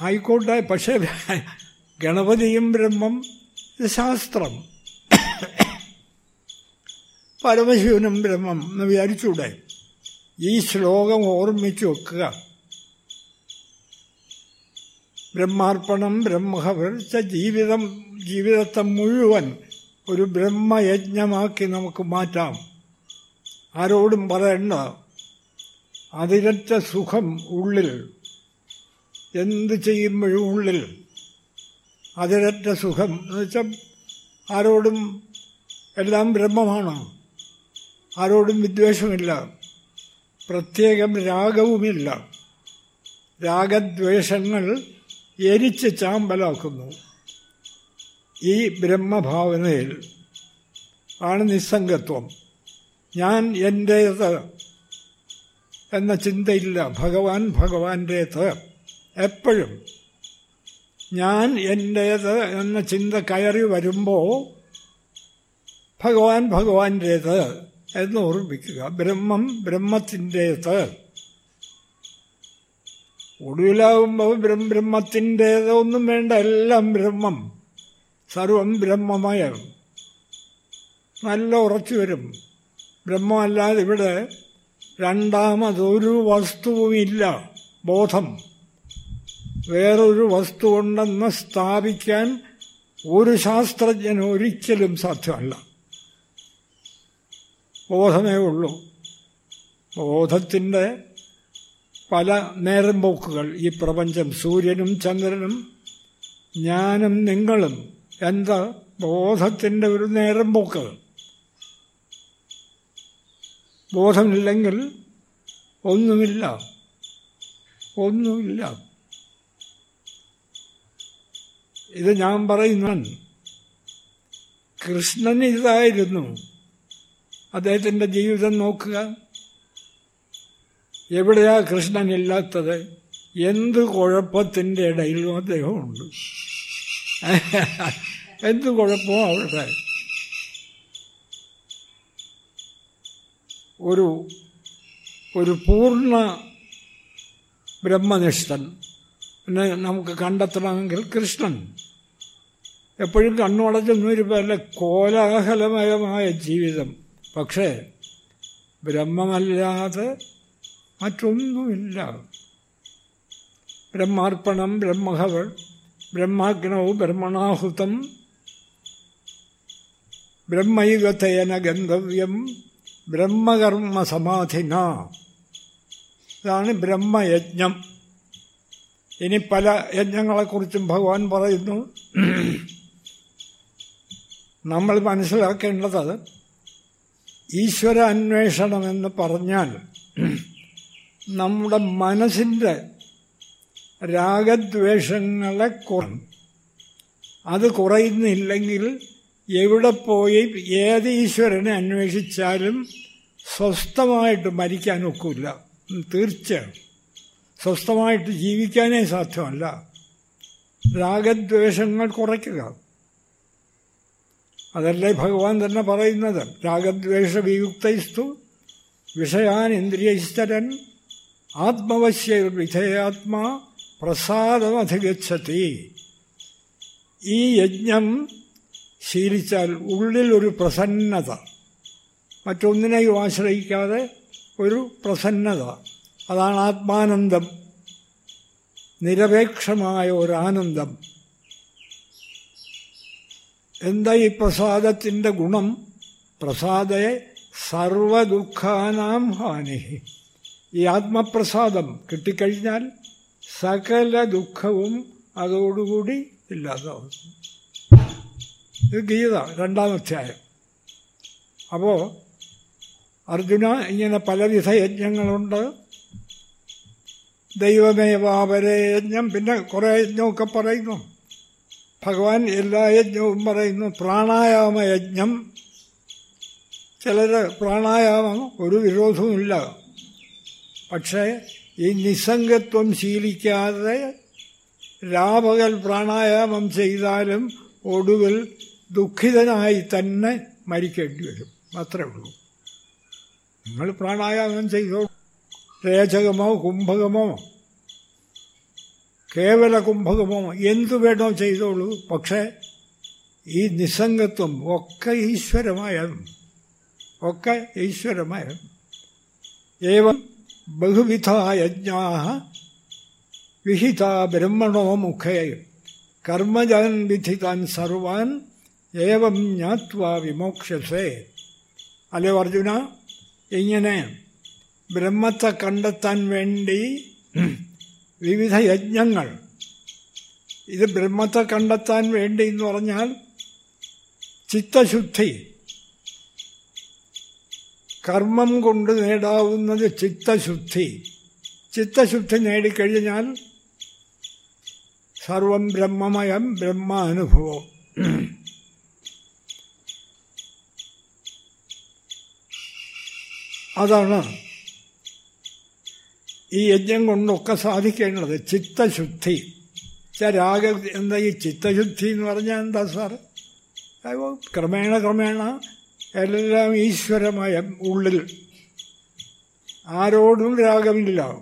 ആയിക്കോട്ടെ പക്ഷേ ഗണപതിയും ബ്രഹ്മം ശാസ്ത്രം. പരമശിവനും ബ്രഹ്മം എന്ന് വിചാരിച്ചൂടെ? ഈ ശ്ലോകം ഓർമ്മിച്ചു വെക്കുക. ബ്രഹ്മാർപ്പണം ബ്രഹ്മഹവർച്ച ജീവിതം ജീവിതത്തെ മുഴുവൻ ഒരു ബ്രഹ്മയജ്ഞമാക്കി നമുക്ക് മാറ്റാം. ആരോടും പറയണ്ട. അതിരറ്റ സുഖം ഉള്ളിൽ. എന്ത് ചെയ്യുമ്പോഴും ഉള്ളിൽ. അതിരറ്റ സുഖം എന്ന് വെച്ചാൽ ആരോടും എല്ലാം ബ്രഹ്മമാണ്. ആരോടും വിദ്വേഷമില്ല. പ്രത്യേകം രാഗവുമില്ല. രാഗദ്വേഷങ്ങൾ എരിച്ച് ചാമ്പലാക്കുന്നു. ഈ ബ്രഹ്മഭാവനയിൽ ആണ് നിസ്സംഗത്വം. ഞാൻ എന്റേത് എന്ന ചിന്തയില്ല. ഭഗവാൻ ഭഗവാന്റേത് എപ്പോഴും. ഞാൻ എന്റേത് എന്ന ചിന്ത കയറി വരുമ്പോൾ ഭഗവാൻ ഭഗവാന്റേത് എന്ന് ഓർമ്മിക്കുക ബ്രഹ്മം ബ്രഹ്മത്തിന്റേത് ഒടുവിലാകുമ്പോൾ ബ്രഹ്മ ബ്രഹ്മത്തിന്റേത് ഒന്നും വേണ്ട എല്ലാം ബ്രഹ്മം. സർവം ബ്രഹ്മമയം. നല്ല ഉറച്ചു വരും. ബ്രഹ്മമല്ലാതെ ഇവിടെ രണ്ടാമതൊരു വസ്തുവുമില്ല ബോധം. വേറൊരു വസ്തു ഉണ്ടെന്ന് സ്ഥാപിക്കാൻ ഒരു ശാസ്ത്രജ്ഞന് ഒരിക്കലും സാധ്യമല്ല. ബോധമേ ഉള്ളൂ. ബോധത്തിന്റെ പല നേരം പോക്കുകൾ. ഈ പ്രപഞ്ചം സൂര്യനും ചന്ദ്രനും ഞാനും നിങ്ങളും എന്താ ബോധത്തിന്റെ ഒരു നേരം പോക്ക്? ബോധമില്ലെങ്കിൽ ഒന്നുമില്ല. ഒന്നുമില്ല. ഇത് ഞാൻ പറയുന്ന കൃഷ്ണൻ ഇതായിരുന്നു. അദ്ദേഹത്തിന്റെ ജീവിതം നോക്കുക. എവിടെയാ കൃഷ്ണനില്ലാത്തത് എന്ത് കുഴപ്പത്തിന്റെ ഇടയിലും അദ്ദേഹമുണ്ട്. എന്ത് കുഴപ്പമോ അവിടെ ഒരു ഒരു പൂർണ ബ്രഹ്മനിഷ്ഠൻ. പിന്നെ നമുക്ക് കണ്ടെത്തണമെങ്കിൽ കൃഷ്ണൻ. എപ്പോഴും കണ്ണുടച്ചൊന്നും വരുമ്പോൾ കോലാഹലമയമായ ജീവിതം. പക്ഷേ ബ്രഹ്മമല്ലാതെ മറ്റൊന്നുമില്ല. ബ്രഹ്മാർപ്പണം ബ്രഹ്മഹവൾ ബ്രഹ്മാഗ്നവും ബ്രഹ്മണാഹുതം ബ്രഹ്മൈകഥയന ഗന്ധവ്യം ബ്രഹ്മകർമ്മ സമാധിന ഇതാണ് ബ്രഹ്മയജ്ഞം. ഇനി പല യജ്ഞങ്ങളെക്കുറിച്ചും ഭഗവാൻ പറയുന്നു. നമ്മൾ മനസ്സിലാക്കേണ്ടത് ഈശ്വര അന്വേഷണമെന്ന് പറഞ്ഞാൽ നമ്മുടെ മനസ്സിന്റെ രാഗദ്വേഷങ്ങളെ കുറയും അത് കുറയുന്നില്ലെങ്കിൽ എവിടെ പോയി ഏത് ഈശ്വരനെ അന്വേഷിച്ചാലും സ്വസ്ഥമായിട്ട് മരിക്കാനൊക്കില്ല തീർച്ചയാണ്. സ്വസ്ഥമായിട്ട് ജീവിക്കാനേ സാധ്യമല്ല. രാഗദ്വേഷങ്ങൾ കുറയ്ക്കുക. അതല്ലേ ഭഗവാൻ തന്നെ പറയുന്നത്? രാഗദ്വേഷ വിയുക്തൈസ്തു വിഷയാൻ ഇന്ദ്രിയസ്ഥരൻ ആത്മവശ്യ വിധേയാത്മാ പ്രസാദമധിഗച്ഛതി. ഈ യജ്ഞം ശീലിച്ചാൽ ഉള്ളിലൊരു പ്രസന്നത മറ്റൊന്നിനെയും ആശ്രയിക്കാതെ ഒരു പ്രസന്നത. അതാണ് ആത്മാനന്ദം നിരപേക്ഷമായ ഒരാനന്ദം. എന്താ ഈ പ്രസാദത്തിന്റെ ഗുണം? പ്രസാദയെ സർവദുഃഖാനാം ഹാനി ഈ ആത്മപ്രസാദം കിട്ടിക്കഴിഞ്ഞാൽ സകല ദുഃഖവും അതോടുകൂടി ഇല്ലാതാവും ഇത് ഗീത രണ്ടാമധ്യായം അപ്പോൾ അർജുന ഇങ്ങനെ പലവിധ യജ്ഞങ്ങളുണ്ട് ദൈവമേവാപരേ യജ്ഞം. പിന്നെ കുറേ യജ്ഞമൊക്കെ പറയുന്നു. ഭഗവാൻ എല്ലാ യജ്ഞവും പറയുന്നു. പ്രാണായാമ യജ്ഞം. ചിലർ പ്രാണായാമം ഒരു വിരോധവുമില്ല. പക്ഷേ ഈ നിസ്സംഗത്വം ശീലിക്കാതെ രാപകൽ പ്രാണായാമം ചെയ്താലും ഒടുവിൽ ദുഃഖിതനായി തന്നെ മരിക്കേണ്ടി വരും. അത്രേ ഉള്ളൂ. നിങ്ങൾ പ്രാണായാമം ചെയ്തോ? രേചകമോ കുംഭകമോ? കേവല കുംഭകമോ? എന്തു വേണോ ചെയ്തോളൂ. പക്ഷേ ഈ നിസ്സംഗത്വം ഒക്കെ ഈശ്വരമായ ഒക്കെ ഈശ്വരമായ ഏവം ബഹുവിധ യജ്ഞാ വിഹിത ബ്രഹ്മണോ മുഖേ. കർമ്മജാൻ വിധിതാൻ സർവാൻ ഏവം ജ്ഞാത്വ വിമോക്ഷസേ അല്ലയോ അർജുന? ഇങ്ങനെ ബ്രഹ്മത്തെ കണ്ടെത്താൻ വേണ്ടി വിവിധ യജ്ഞങ്ങൾ. ഇത് ബ്രഹ്മത്തെ കണ്ടെത്താൻ വേണ്ടി എന്ന് പറഞ്ഞാൽ ചിത്തശുദ്ധി. കർമ്മം കൊണ്ട് നേടാവുന്നത് ചിത്തശുദ്ധി. ചിത്തശുദ്ധി നേടിക്കഴിഞ്ഞാൽ സർവം ബ്രഹ്മമയം ബ്രഹ്മാനുഭവം. അതാണ് ഈ യജ്ഞം കൊണ്ടൊക്കെ സാധിക്കേണ്ടത് ചിത്തശുദ്ധി. രാഗ എന്താ ഈ ചിത്തശുദ്ധി എന്ന് പറഞ്ഞാൽ എന്താ സാർ ക്രമേണ ക്രമേണ എല്ലാം ഈശ്വരമായ ഉള്ളിൽ. ആരോടും രാഗമില്ല.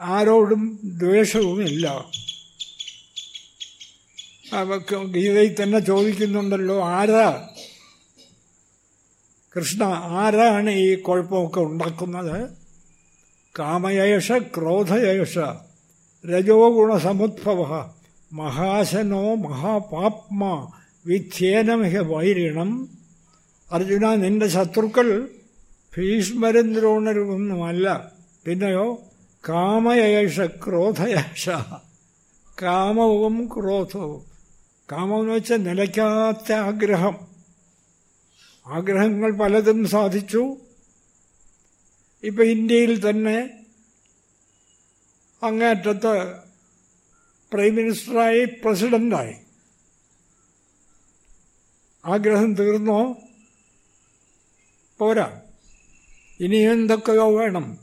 ആരോടും ദ്വേഷവുമില്ല. ഗീതയിൽ തന്നെ ചോദിക്കുന്നുണ്ടല്ലോ ആരാ? കൃഷ്ണ ആരാണ് ഈ കുഴപ്പമൊക്കെ ഉണ്ടാക്കുന്നത്? കാമയേഷ ക്രോധയേഷ രജോ ഗുണസമുദ്ഭവ മഹാശനോ മഹാപാപ്മ വിധ്യേനമിഹ വൈരിണം അർജുന നിന്റെ ശത്രുക്കൾ ഭീഷ്മരും ദ്രോണരുമൊന്നുമല്ല പിന്നെയോ കാമയേഷ ക്രോധയേഷ. കാമവും ക്രോധവും. കാമം എന്ന് വെച്ചാൽ നിലയ്ക്കാത്ത ആഗ്രഹം. ആഗ്രഹങ്ങൾ പലതും സാധിച്ചു. ഇപ്പം ഇന്ത്യയിൽ തന്നെ അങ്ങേറ്റത്ത് പ്രൈം മിനിസ്റ്ററായി പ്രസിഡന്റായി. ആഗ്രഹം തീർന്നോ? പോരാ. ഇനി എന്തൊക്കെയോ വേണം.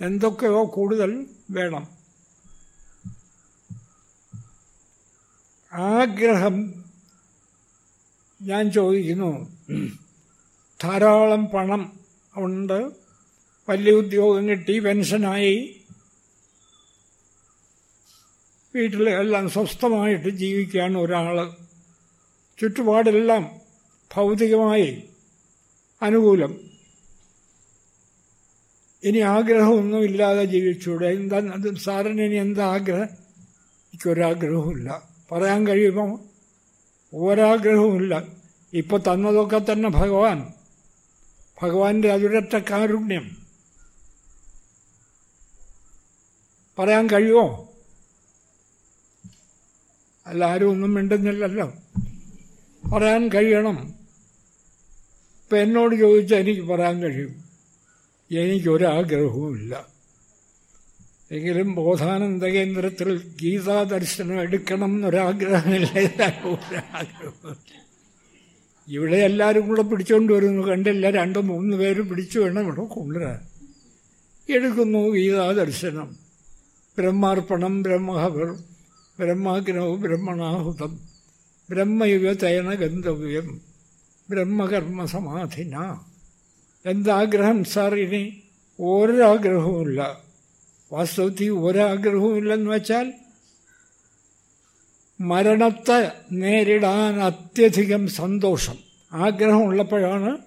എന്തൊക്കെയോ കൂടുതൽ വേണം. ആഗ്രഹം. ഞാൻ ചോദിക്കുന്നു. ധാരാളം പണം ഉണ്ട്. വലിയ ഉദ്യോഗം കിട്ടി പെൻഷനായി. വീട്ടിൽ എല്ലാം സ്വസ്ഥമായിട്ട് ജീവിക്കുകയാണ് ഒരാൾ ചുറ്റുപാടെല്ലാം ഭൗതികമായി അനുകൂലം. ഇനി ആഗ്രഹമൊന്നുമില്ലാതെ ജീവിച്ചൂടെ. എന്താ സാറിന് ഇനി എന്താ ആഗ്രഹം? എനിക്കൊരാഗ്രഹവുമില്ല. പറയാൻ കഴിയുമ്പോൾ ഒരാഗ്രഹവുമില്ല. ഇപ്പോൾ തന്നതൊക്കെ തന്നെ ഭഗവാൻ. ഭഗവാന്റെ അതിരറ്റ കാരുണ്യം. പറയാൻ കഴിയുമോ? അല്ല ആരും ഒന്നും മിണ്ടുന്നില്ലല്ലോ. പറയാൻ കഴിയണം. ഇപ്പം എന്നോട് ചോദിച്ചാൽ എനിക്ക് പറയാൻ കഴിയും. എനിക്കൊരാഗ്രഹവുമില്ല. എങ്കിലും ബോധാനന്ദ കേന്ദ്രത്തിൽ ഗീതാ ദർശനം എടുക്കണം എന്നൊരാഗ്രഹമില്ല ഇവിടെ എല്ലാവരും കൂടെ പിടിച്ചുകൊണ്ട് വരുന്നു. കണ്ടില്ല രണ്ടോ മൂന്ന് പേര് പിടിച്ചു വേണം ഇവിടെ കൊണ്ടുവരാൻ. എടുക്കുന്നു ഗീതാ ദർശനം ബ്രഹ്മാർപ്പണം ബ്രഹ്മഹവർ ബ്രഹ്മാഗ്നവും ബ്രഹ്മണാഹുതം ബ്രഹ്മയുഗ തേന ഗന്ധവ്യം ബ്രഹ്മകർമ്മ സമാധിന എന്താഗ്രഹം സാർ ഇനി? ഒരാഗ്രഹവുമില്ല. വാസ്തവത്തിൽ ഒരാഗ്രഹവുമില്ലെന്ന് വെച്ചാൽ മരണത്തെ നേരിടാൻ അത്യധികം സന്തോഷം. ആഗ്രഹമുള്ളപ്പോഴാണ്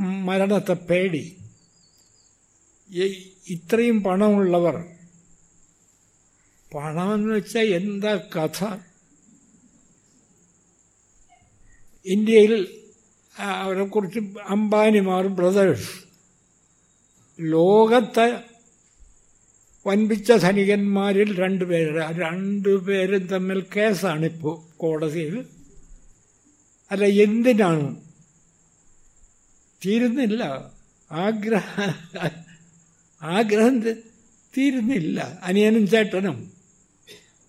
മരണത്തെ പേടി. ഇത്രയും പണമുള്ളവർ. പണമെന്ന് വെച്ചാൽ എന്താ കഥ? ഇന്ത്യയിൽ അവരെക്കുറിച്ച് അംബാനിമാർ ബ്രദേഴ്സ്. ലോകത്തെ വൻപിച്ച ധനികന്മാരിൽ രണ്ട് പേര്. രണ്ട് പേരും തമ്മിൽ കേസാണിപ്പോൾ കോടതിയിൽ. അല്ല എന്തിനാണ്? തീരുന്നില്ല. ആഗ്രഹ ആഗ്രഹം തീരുന്നില്ല. അനിയനും ചേട്ടനും.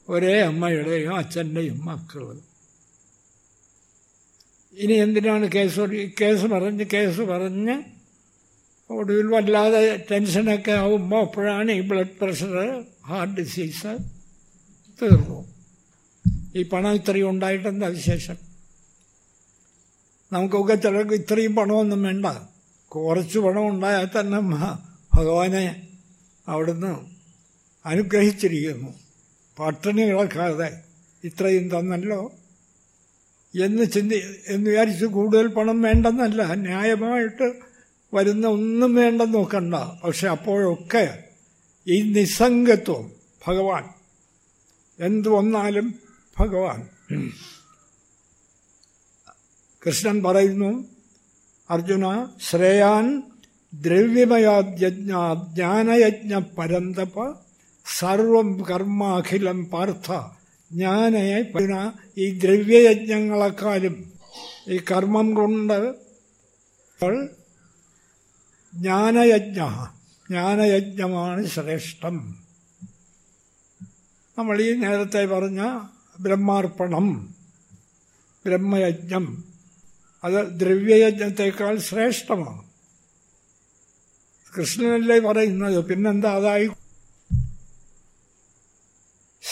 ഒരേ അമ്മയുടെയും അച്ഛന്റെയും മക്കളും. ഇനി എന്തിനാണ് കേസ് കേസ് പറഞ്ഞ് കേസ് പറഞ്ഞ് ഒടുവിൽ വല്ലാതെ ടെൻഷനൊക്കെ ആവുമ്പോൾ അപ്പോഴാണ് ഈ ബ്ലഡ് പ്രഷർ ഹാർട്ട് ഡിസീസ് തീർന്നു. ഈ പണം ഇത്രയും ഉണ്ടായിട്ടെന്താ വിശേഷം? നമുക്കൊക്കെ ചിലർക്ക് ഇത്രയും പണമൊന്നും വേണ്ട. കുറച്ച് പണം ഉണ്ടായാൽ തന്നെ ഭഗവാനെ അവിടുന്ന് അനുഗ്രഹിച്ചിരിക്കുന്നു. പട്ടിണി കിടക്കാതെ ഇത്രയും തന്നല്ലോ. എന്ന് ചിന്തി എന്ന് വിചാരിച്ച് കൂടുതൽ പണം വേണ്ടെന്നല്ല. ന്യായമായിട്ട് വരുന്ന ഒന്നും വേണ്ടെന്ന് നോക്കണ്ട. പക്ഷെ അപ്പോഴൊക്കെ ഈ നിസ്സംഗത്വം ഭഗവാൻ എന്തു വന്നാലും ഭഗവാൻ. കൃഷ്ണൻ പറയുന്നു അർജുന ശ്രേയാൻ ദ്രവ്യമയാജ്ഞ ജ്ഞാനയജ്ഞ പരന്തപ സർവം കർമാഖിലം പാർത്ഥ. ജ്ഞാനയെ ഈ ദ്രവ്യയജ്ഞങ്ങളെക്കാളും ഈ കർമ്മം കൊണ്ട് ജ്ഞാനയജ്ഞ ജ്ഞാനയജ്ഞമാണ് ശ്രേഷ്ഠം. നമ്മൾ ഈ നേരത്തെ പറഞ്ഞ ബ്രഹ്മാർപ്പണം ബ്രഹ്മയജ്ഞം അത് ദ്രവ്യയജ്ഞത്തെക്കാൾ ശ്രേഷ്ഠമാണ്. കൃഷ്ണനല്ലേ പറയുന്നത്? പിന്നെന്താ അതായി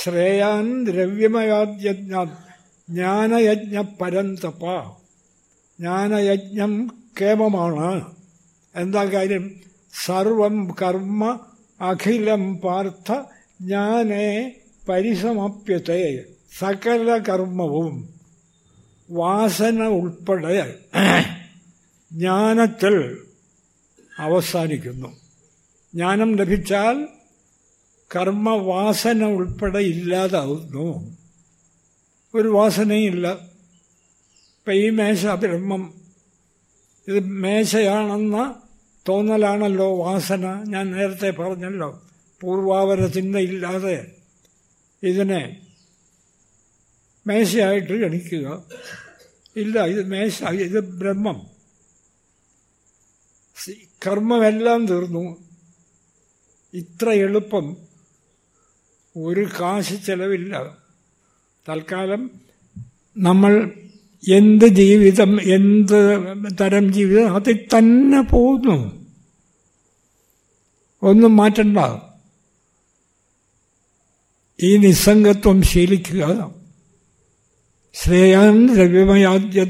ശ്രേയാൻ ദ്രവ്യമയാദ്യജ്ഞ ജ്ഞാനയജ്ഞ പരന്തപ്പ ജ്ഞാനയജ്ഞം കേമമാണ്. എന്താ കാര്യം? സർവം കർമ്മ അഖിലം പാർത്ഥ ജ്ഞാനേ പരിസമപ്യത്തെ. സകല കർമ്മവും വാസന ഉൾപ്പെടെ ജ്ഞാനത്തിൽ അവസാനിക്കുന്നു. ജ്ഞാനം ലഭിച്ചാൽ കർമ്മവാസന ഉൾപ്പെടെ ഇല്ലാതാവുന്നു. ഒരു വാസനയില്ല ഇപ്പം ഈ മേശ ബ്രഹ്മം. ഇത് മേശയാണെന്ന തോന്നലാണല്ലോ വാസന. ഞാൻ നേരത്തെ പറഞ്ഞല്ലോ പൂർവാവര ചിന്തയില്ലാതെ ഇതിനെ മേശയായിട്ട് ഗണിക്കുക. ഇല്ല ഇത് മേശ ഇത് ബ്രഹ്മം. കർമ്മമെല്ലാം തീർന്നു. ഇത്ര എളുപ്പം ഒരു കാശ് ചെലവില്ല. തൽക്കാലം നമ്മൾ എന്ത് ജീവിതം എന്ത് തരം ജീവിതം അതിൽ തന്നെ പോകുന്നു. ഒന്നും മാറ്റണ്ട. ഈ നിസ്സംഗത്വം ശീലിക്കുക. ശ്രേയാൻ ദ്രവ്യമയാജ്ഞ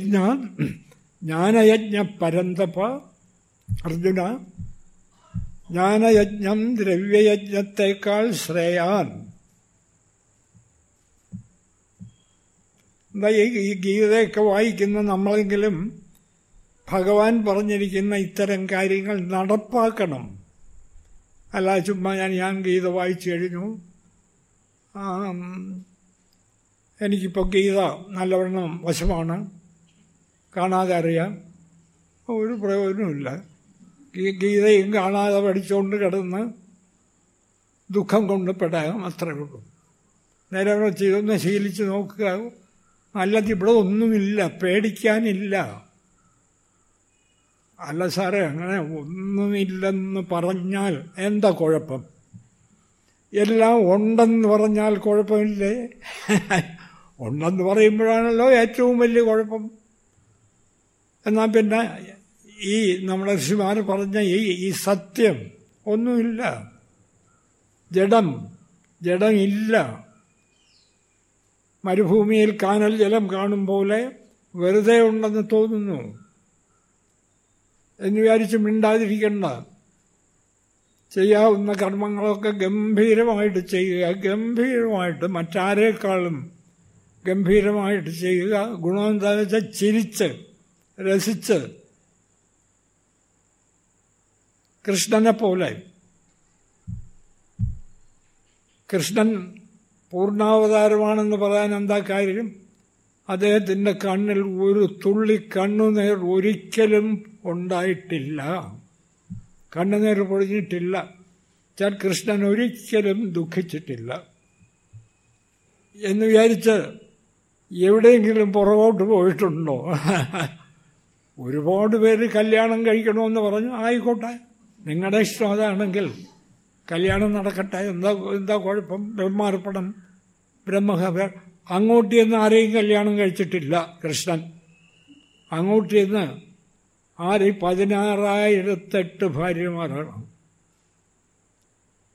ജ്ഞാനയജ്ഞ പരന്തപ അർജുന ജ്ഞാനയജ്ഞം ദ്രവ്യയജ്ഞത്തേക്കാൾ ശ്രേയാൻ. എന്താ ഈ ഗീതയൊക്കെ വായിക്കുന്ന നമ്മളെങ്കിലും ഭഗവാൻ പറഞ്ഞിരിക്കുന്ന ഇത്തരം കാര്യങ്ങൾ നടപ്പാക്കണം. അല്ല ചുമ്മാ ഞാൻ ഞാൻ ഗീത വായിച്ചു കഴിഞ്ഞു. എനിക്കിപ്പോൾ ഗീത നല്ലവണ്ണം വശമാണ്. കാണാതെ അറിയാം. ഒരു പ്രയോജനമില്ല ഈ ഗീതയും കാണാതെ പഠിച്ചുകൊണ്ട് കിടന്ന് ദുഃഖം കൊണ്ട് പെടാം അത്രേ ഉള്ളൂ. നേരെ ചെയ്തൊന്ന് ശീലിച്ച് നോക്കുക. അല്ലാതെ ഇവിടെ ഒന്നുമില്ല പേടിക്കാനില്ല. അല്ല സാറേ അങ്ങനെ ഒന്നുമില്ലെന്ന് പറഞ്ഞാൽ എന്താ കുഴപ്പം? എല്ലാം ഉണ്ടെന്ന് പറഞ്ഞാൽ കുഴപ്പമില്ലേ? ഉണ്ടെന്ന് പറയുമ്പോഴാണല്ലോ ഏറ്റവും വലിയ കുഴപ്പം. എന്നാൽ പിന്നെ ഈ നമ്മുടെ ഋഷിമാർ പറഞ്ഞ ഈ ഈ സത്യം ഒന്നുമില്ല. ജഡം ജഡമില്ല. മരുഭൂമിയിൽ കാനൽ ജലം കാണും പോലെ വെറുതെ ഉണ്ടെന്ന് തോന്നുന്നു. എന്ന് വിചാരിച്ച് മിണ്ടാതിരിക്കേണ്ട. ചെയ്യാവുന്ന കർമ്മങ്ങളൊക്കെ ഗംഭീരമായിട്ട് ചെയ്യുക ഗംഭീരമായിട്ട് മറ്റാരേക്കാളും ഗംഭീരമായിട്ട് ചെയ്യുക ഗുണം എന്താണെന്ന് വെച്ചാൽ ചിരിച്ച് രസിച്ച് കൃഷ്ണനെ പോലെ കൃഷ്ണൻ പൂർണാവതാരമാണെന്ന് പറയാൻ എന്താ കാര്യം? അദ്ദേഹത്തിന്റെ കണ്ണിൽ ഒരു തുള്ളി കണ്ണുനീർ ഒരിക്കലും ഉണ്ടായിട്ടില്ല. കണ്ണുനീർ പൊഴിഞ്ഞിട്ടില്ല ചാൻ കൃഷ്ണൻ ഒരിക്കലും ദുഃഖിച്ചിട്ടില്ല. എന്ന് വിചാരിച്ച് എവിടെയെങ്കിലും പുറകോട്ട് പോയിട്ടുണ്ടോ? ഒരുപാട് പേര് കല്യാണം കഴിക്കണമെന്ന് പറഞ്ഞു. ആയിക്കോട്ടെ. നിങ്ങളുടെ ഇഷ്ടം അതാണെങ്കിൽ കല്യാണം നടക്കട്ടെ. എന്താ എന്താ കുഴപ്പം? ബ്രഹ്മാർപ്പണം ബ്രഹ്മഹവ അങ്ങോട്ട് ചെന്ന് ആരെയും കല്യാണം കഴിച്ചിട്ടില്ല കൃഷ്ണൻ. അങ്ങോട്ട് ചെന്ന് ആര് പതിനാറായിരത്തെട്ട് ഭാര്യമാരാണ്.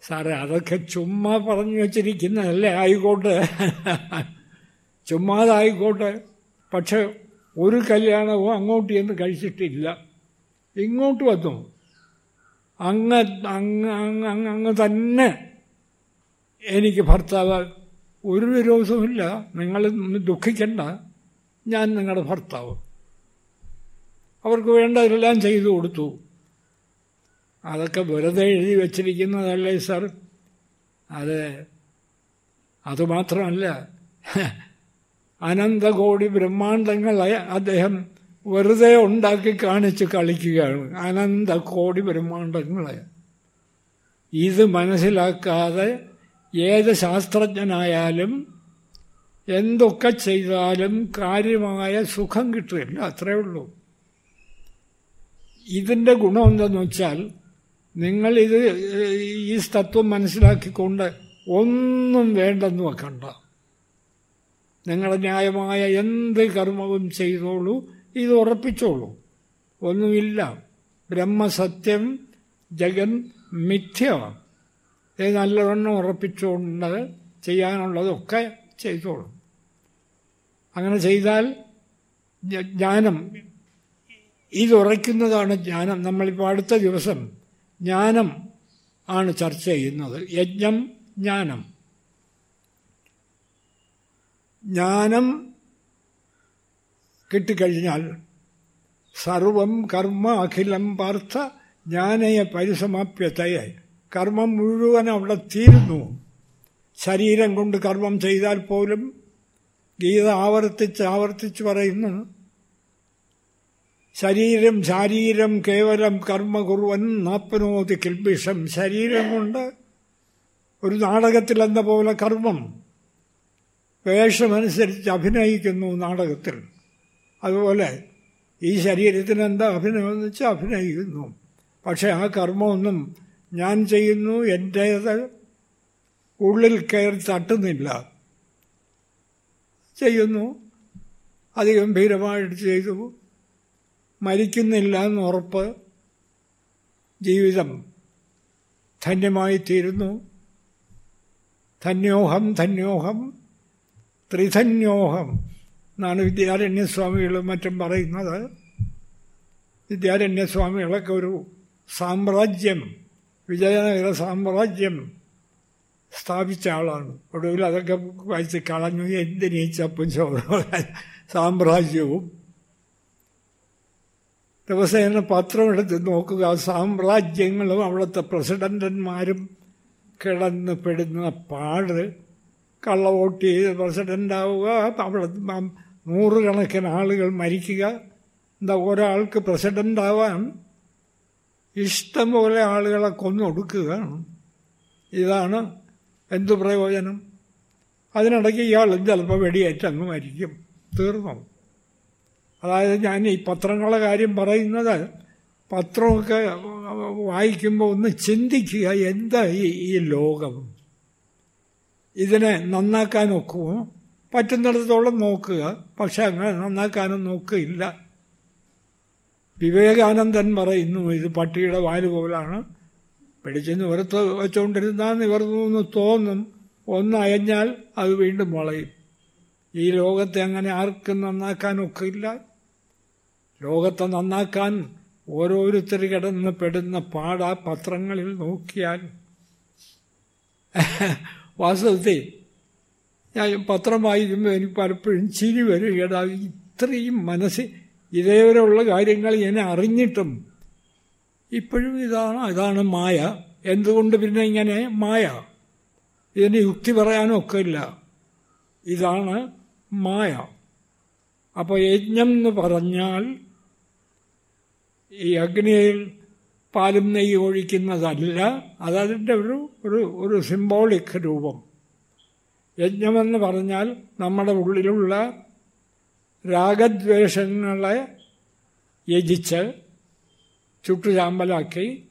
സാറേ അതൊക്കെ ചുമ്മാ പറഞ്ഞു വച്ചിരിക്കുന്നതല്ലേ ആയിക്കോട്ടെ. ചുമ്മാതായിക്കോട്ടെ. പക്ഷെ ഒരു കല്യാണവും അങ്ങോട്ട് ചെന്ന് കഴിച്ചിട്ടില്ല. ഇങ്ങോട്ട് വന്നു. അങ്ങ് അങ്ങ് അങ്ങ് അങ്ങ് തന്നെ എനിക്ക് ഭർത്താവ് ഒരു വിരോധവുമില്ല നിങ്ങൾ ദുഃഖിക്കണ്ട. ഞാൻ നിങ്ങളുടെ ഭർത്താവ്. അവർക്ക് വേണ്ടതെല്ലാം ചെയ്തു കൊടുത്തു. അതൊക്കെ വെറുതെ എഴുതി വച്ചിരിക്കുന്നതല്ലേ സർ? അത് അതുമാത്രമല്ല അനന്തകോടി ബ്രഹ്മാണ്ടങ്ങളെ അദ്ദേഹം വെറുതെ ഉണ്ടാക്കി കാണിച്ച് കളിക്കുകയാണ്. അനന്തകോടി ബ്രഹ്മാണ്ടങ്ങളെ. ഇത് മനസ്സിലാക്കാതെ ഏത് ശാസ്ത്രജ്ഞനായാലും എന്തൊക്കെ ചെയ്താലും കാര്യമായ സുഖം കിട്ടില്ല അത്രേ ഉള്ളൂ. ഇതിന്റെ ഗുണം എന്തെന്ന് വെച്ചാൽ നിങ്ങളിത് ഈ തത്വം മനസ്സിലാക്കിക്കൊണ്ട് ഒന്നും വേണ്ടെന്ന് വെക്കണ്ട. നിങ്ങളുടെ ന്യായമായ എന്ത് കർമ്മവും ചെയ്തോളൂ ഇത് ഉറപ്പിച്ചോളൂ. ഒന്നുമില്ല. ബ്രഹ്മസത്യം ജഗൻ മിഥ്യമാണ് ഇത് നല്ലവണ്ണം ഉറപ്പിച്ചുകൊണ്ട് ചെയ്യാനുള്ളതൊക്കെ ചെയ്തോളും. അങ്ങനെ ചെയ്താൽ ജ്ഞാനം ഇതുറയ്ക്കുന്നതാണ് ജ്ഞാനം. നമ്മളിപ്പോൾ അടുത്ത ദിവസം ജ്ഞാനം ആണ് ചർച്ച ചെയ്യുന്നത്. യജ്ഞം ജ്ഞാനം. ജ്ഞാനം കിട്ടിക്കഴിഞ്ഞാൽ സർവം കർമ്മ അഖിലം പാർത്ഥ ജ്ഞാനയെ പരിസമാപ്യതയെ. കർമ്മം മുഴുവൻ അവിടെ തീരുന്നു. ശരീരം കൊണ്ട് കർമ്മം ചെയ്താൽ പോലും ഗീത ആവർത്തിച്ച് ആവർത്തിച്ച് പറയുന്നു. ശരീരം ശാരീരം കേവലം കർമ്മ കുറുവൻ നാപ്പനോതി കിൽബിഷം ശരീരം കൊണ്ട് ഒരു നാടകത്തിലെന്ന പോലെ കർമ്മം. വേഷമനുസരിച്ച് അഭിനയിക്കുന്നു നാടകത്തിൽ. അതുപോലെ ഈ ശരീരത്തിന് എന്താ അഭിനയമെന്ന് വെച്ചാൽ അഭിനയിക്കുന്നു. പക്ഷെ ആ കർമ്മമൊന്നും ഞാൻ ചെയ്യുന്നു എന്റേത് ഉള്ളിൽ കയറി തട്ടുന്നില്ല. ചെയ്യുന്നു അതിഗംഭീരമായിട്ട് ചെയ്തു. മരിക്കുന്നില്ല എന്ന് ഉറപ്പ് ജീവിതം ധന്യമായി തീരുന്നു ധന്യോഹം ധന്യോഹം ത്രിധന്യോഹം എന്നാണ് വിദ്യാരണ്യസ്വാമികളും മറ്റും പറയുന്നത്. വിദ്യാരണ്യസ്വാമികളൊക്കെ ഒരു സാമ്രാജ്യം വിജയനഗര സാമ്രാജ്യം സ്ഥാപിച്ച ആളാണ്. ഒടുവിൽ അതൊക്കെ വായിച്ച് കളഞ്ഞു. എന്തിനീ ചപ്പും ചോറും സാമ്രാജ്യവും. ദിവസേന പത്രമെടുത്ത് നോക്കുക. സാമ്രാജ്യങ്ങളും അവിടുത്തെ പ്രസിഡന്റന്മാരും കിടന്ന് പെടുന്ന പാട്. കള്ളവോട്ട് ചെയ്ത് പ്രസിഡന്റാവുക അവിടെ നൂറുകണക്കിന് ആളുകൾ മരിക്കുക. എന്താ ഒരാൾക്ക് പ്രസിഡന്റാവാൻ ഇഷ്ടംപോലെ ആളുകളെ കൊന്നൊടുക്കുക. ഇതാണ് എന്തു പ്രയോജനം? അതിനിടയ്ക്ക് ഇയാൾ ചിലപ്പോൾ വെടിയേറ്റ് അങ്ങ് മരിക്കും. തീർന്നു? അതായത് ഞാൻ ഈ പത്രങ്ങളുടെ കാര്യം പറയുന്നത് പത്രമൊക്കെ വായിക്കുമ്പോൾ ഒന്ന് ചിന്തിക്കുക എന്താ ഈ ഈ ലോകം? ഇതിനെ നന്നാക്കാൻ ഒക്കുമോ പറ്റുന്നിടത്തോളം നോക്കുക. പക്ഷെ അങ്ങനെ നന്നാക്കാനും നോക്കുകയില്ല വിവേകാനന്ദൻ പറയുന്നു ഇത് പട്ടിയുടെ വാൽ പോലാണ്. പിടിച്ചെന്ന് വെറുത്ത് വെച്ചുകൊണ്ടിരുന്നാൽ നിവർന്നു തോന്നും. ഒന്ന് അയഞ്ഞാൽ അത് വീണ്ടും വളയും. ഈ ലോകത്തെ അങ്ങനെ ആർക്കും നന്നാക്കാനൊക്കില്ല ലോകത്തെ നന്നാക്കാൻ ഓരോരുത്തർ കിടന്ന് പെടുന്ന പാട പത്രങ്ങളിൽ നോക്കിയാൽ. വാസ്തവത്തിൽ ഞാൻ പത്രം വായിക്കുമ്പോൾ എനിക്ക് പലപ്പോഴും ചിരി വരും. ഇടാ ഇത്രയും മനസ്സിൽ ഇതേവരെയുള്ള കാര്യങ്ങൾ ഞാൻ അറിഞ്ഞിട്ടും ഇപ്പോഴും ഇതാണ് ഇതാണ് മായ. എന്തുകൊണ്ട് പിന്നെ ഇങ്ങനെ മായ? ഇതിന് യുക്തി പറയാനൊക്കെ ഇല്ല ഇതാണ് മായ. അപ്പോൾ യജ്ഞം എന്ന് പറഞ്ഞാൽ ഈ അഗ്നിയിൽ പാലും നെയ്യ് ഒഴിക്കുന്നതല്ല അതതിന്റെ ഒരു ഒരു ഒരു സിംബോളിക് രൂപം. യജ്ഞമെന്ന് പറഞ്ഞാൽ നമ്മുടെ ഉള്ളിലുള്ള രാഗദ്വേഷങ്ങളെ യജിച്ച് ചുട്ടുചാമ്പലാക്കി.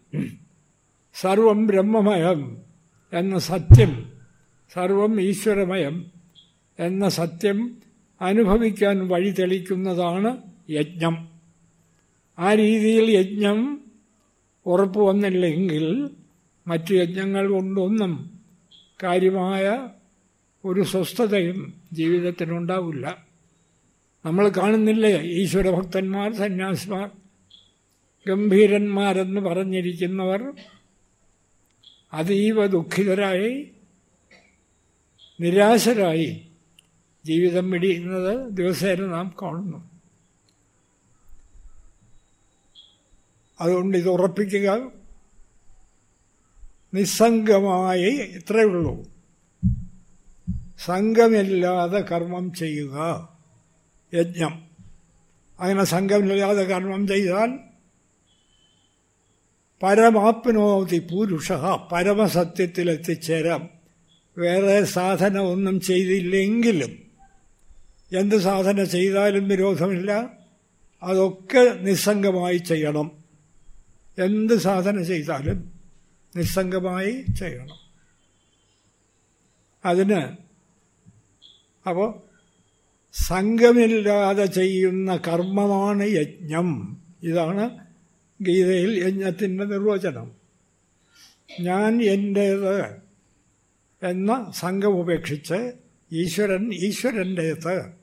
സർവം ബ്രഹ്മമയം എന്ന സത്യം സർവം ഈശ്വരമയം എന്ന സത്യം അനുഭവിക്കാൻ വഴി തെളിക്കുന്നതാണ് യജ്ഞം. ആ രീതിയിൽ യജ്ഞം ഉറപ്പു വന്നില്ലെങ്കിൽ മറ്റു യജ്ഞങ്ങൾ കൊണ്ടൊന്നും കാര്യമായ ഒരു സ്വസ്ഥതയും ജീവിതത്തിനുണ്ടാവില്ല. നമ്മൾ കാണുന്നില്ലേ? ഈശ്വരഭക്തന്മാർ സന്യാസിമാർ ഗംഭീരന്മാരെന്ന് പറഞ്ഞിരിക്കുന്നവർ. അതീവ ദുഃഖിതരായി നിരാശരായി ജീവിതം പിടിയുന്നത് ദിവസേന നാം കാണുന്നു. അതുകൊണ്ട് ഇത് ഉറപ്പിക്കുക. നിസ്സംഗമായി ഇത്രയേ ഉള്ളൂ. സംഘമില്ലാതെ കർമ്മം ചെയ്യുക. യജ്ഞം. അങ്ങനെ സംഘമില്ലാതെ കർമ്മം ചെയ്താൽ പരമാപ്നോതി പുരുഷ പരമസത്യത്തിലെത്തിച്ചേരാം. വേറെ സാധന ഒന്നും ചെയ്തില്ലെങ്കിലും എന്ത് സാധന ചെയ്താലും വിരോധമില്ല. അതൊക്കെ നിസ്സംഗമായി ചെയ്യണം. എന്ത് സാധന ചെയ്താലും നിസ്സംഗമായി ചെയ്യണം. അതിന് അപ്പോൾ സംഘമില്ലാതെ ചെയ്യുന്ന കർമ്മമാണ് യജ്ഞം. ഇതാണ് ഗീതയിൽ യജ്ഞത്തിന്റെ നിർവചനം. ഞാൻ എന്റേത് എന്ന സംഘം ഉപേക്ഷിച്ച് ഈശ്വരൻ ഈശ്വരന്റേത്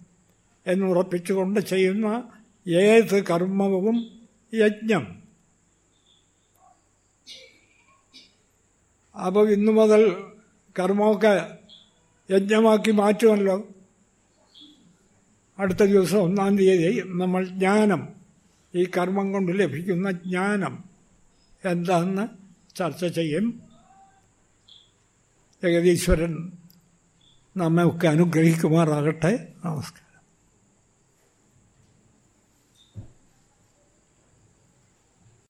എന്നുറപ്പിച്ചുകൊണ്ട് ചെയ്യുന്ന ഏത് കർമ്മവും യജ്ഞം. അപ്പോൾ ഇന്നു മുതൽ കർമ്മമൊക്കെ യജ്ഞമാക്കി മാറ്റുമല്ലോ. അടുത്ത ദിവസം ഒന്നാം തീയതി നമ്മൾ ജ്ഞാനം ഈ കർമ്മം കൊണ്ട് ലഭിക്കുന്ന ജ്ഞാനം എന്താണെന്ന് ചർച്ച ചെയ്യും. ജഗതീശ്വരൻ നമ്മെ ഒക്കെ അനുഗ്രഹിക്കുമാറാകട്ടെ. നമസ്കാരം.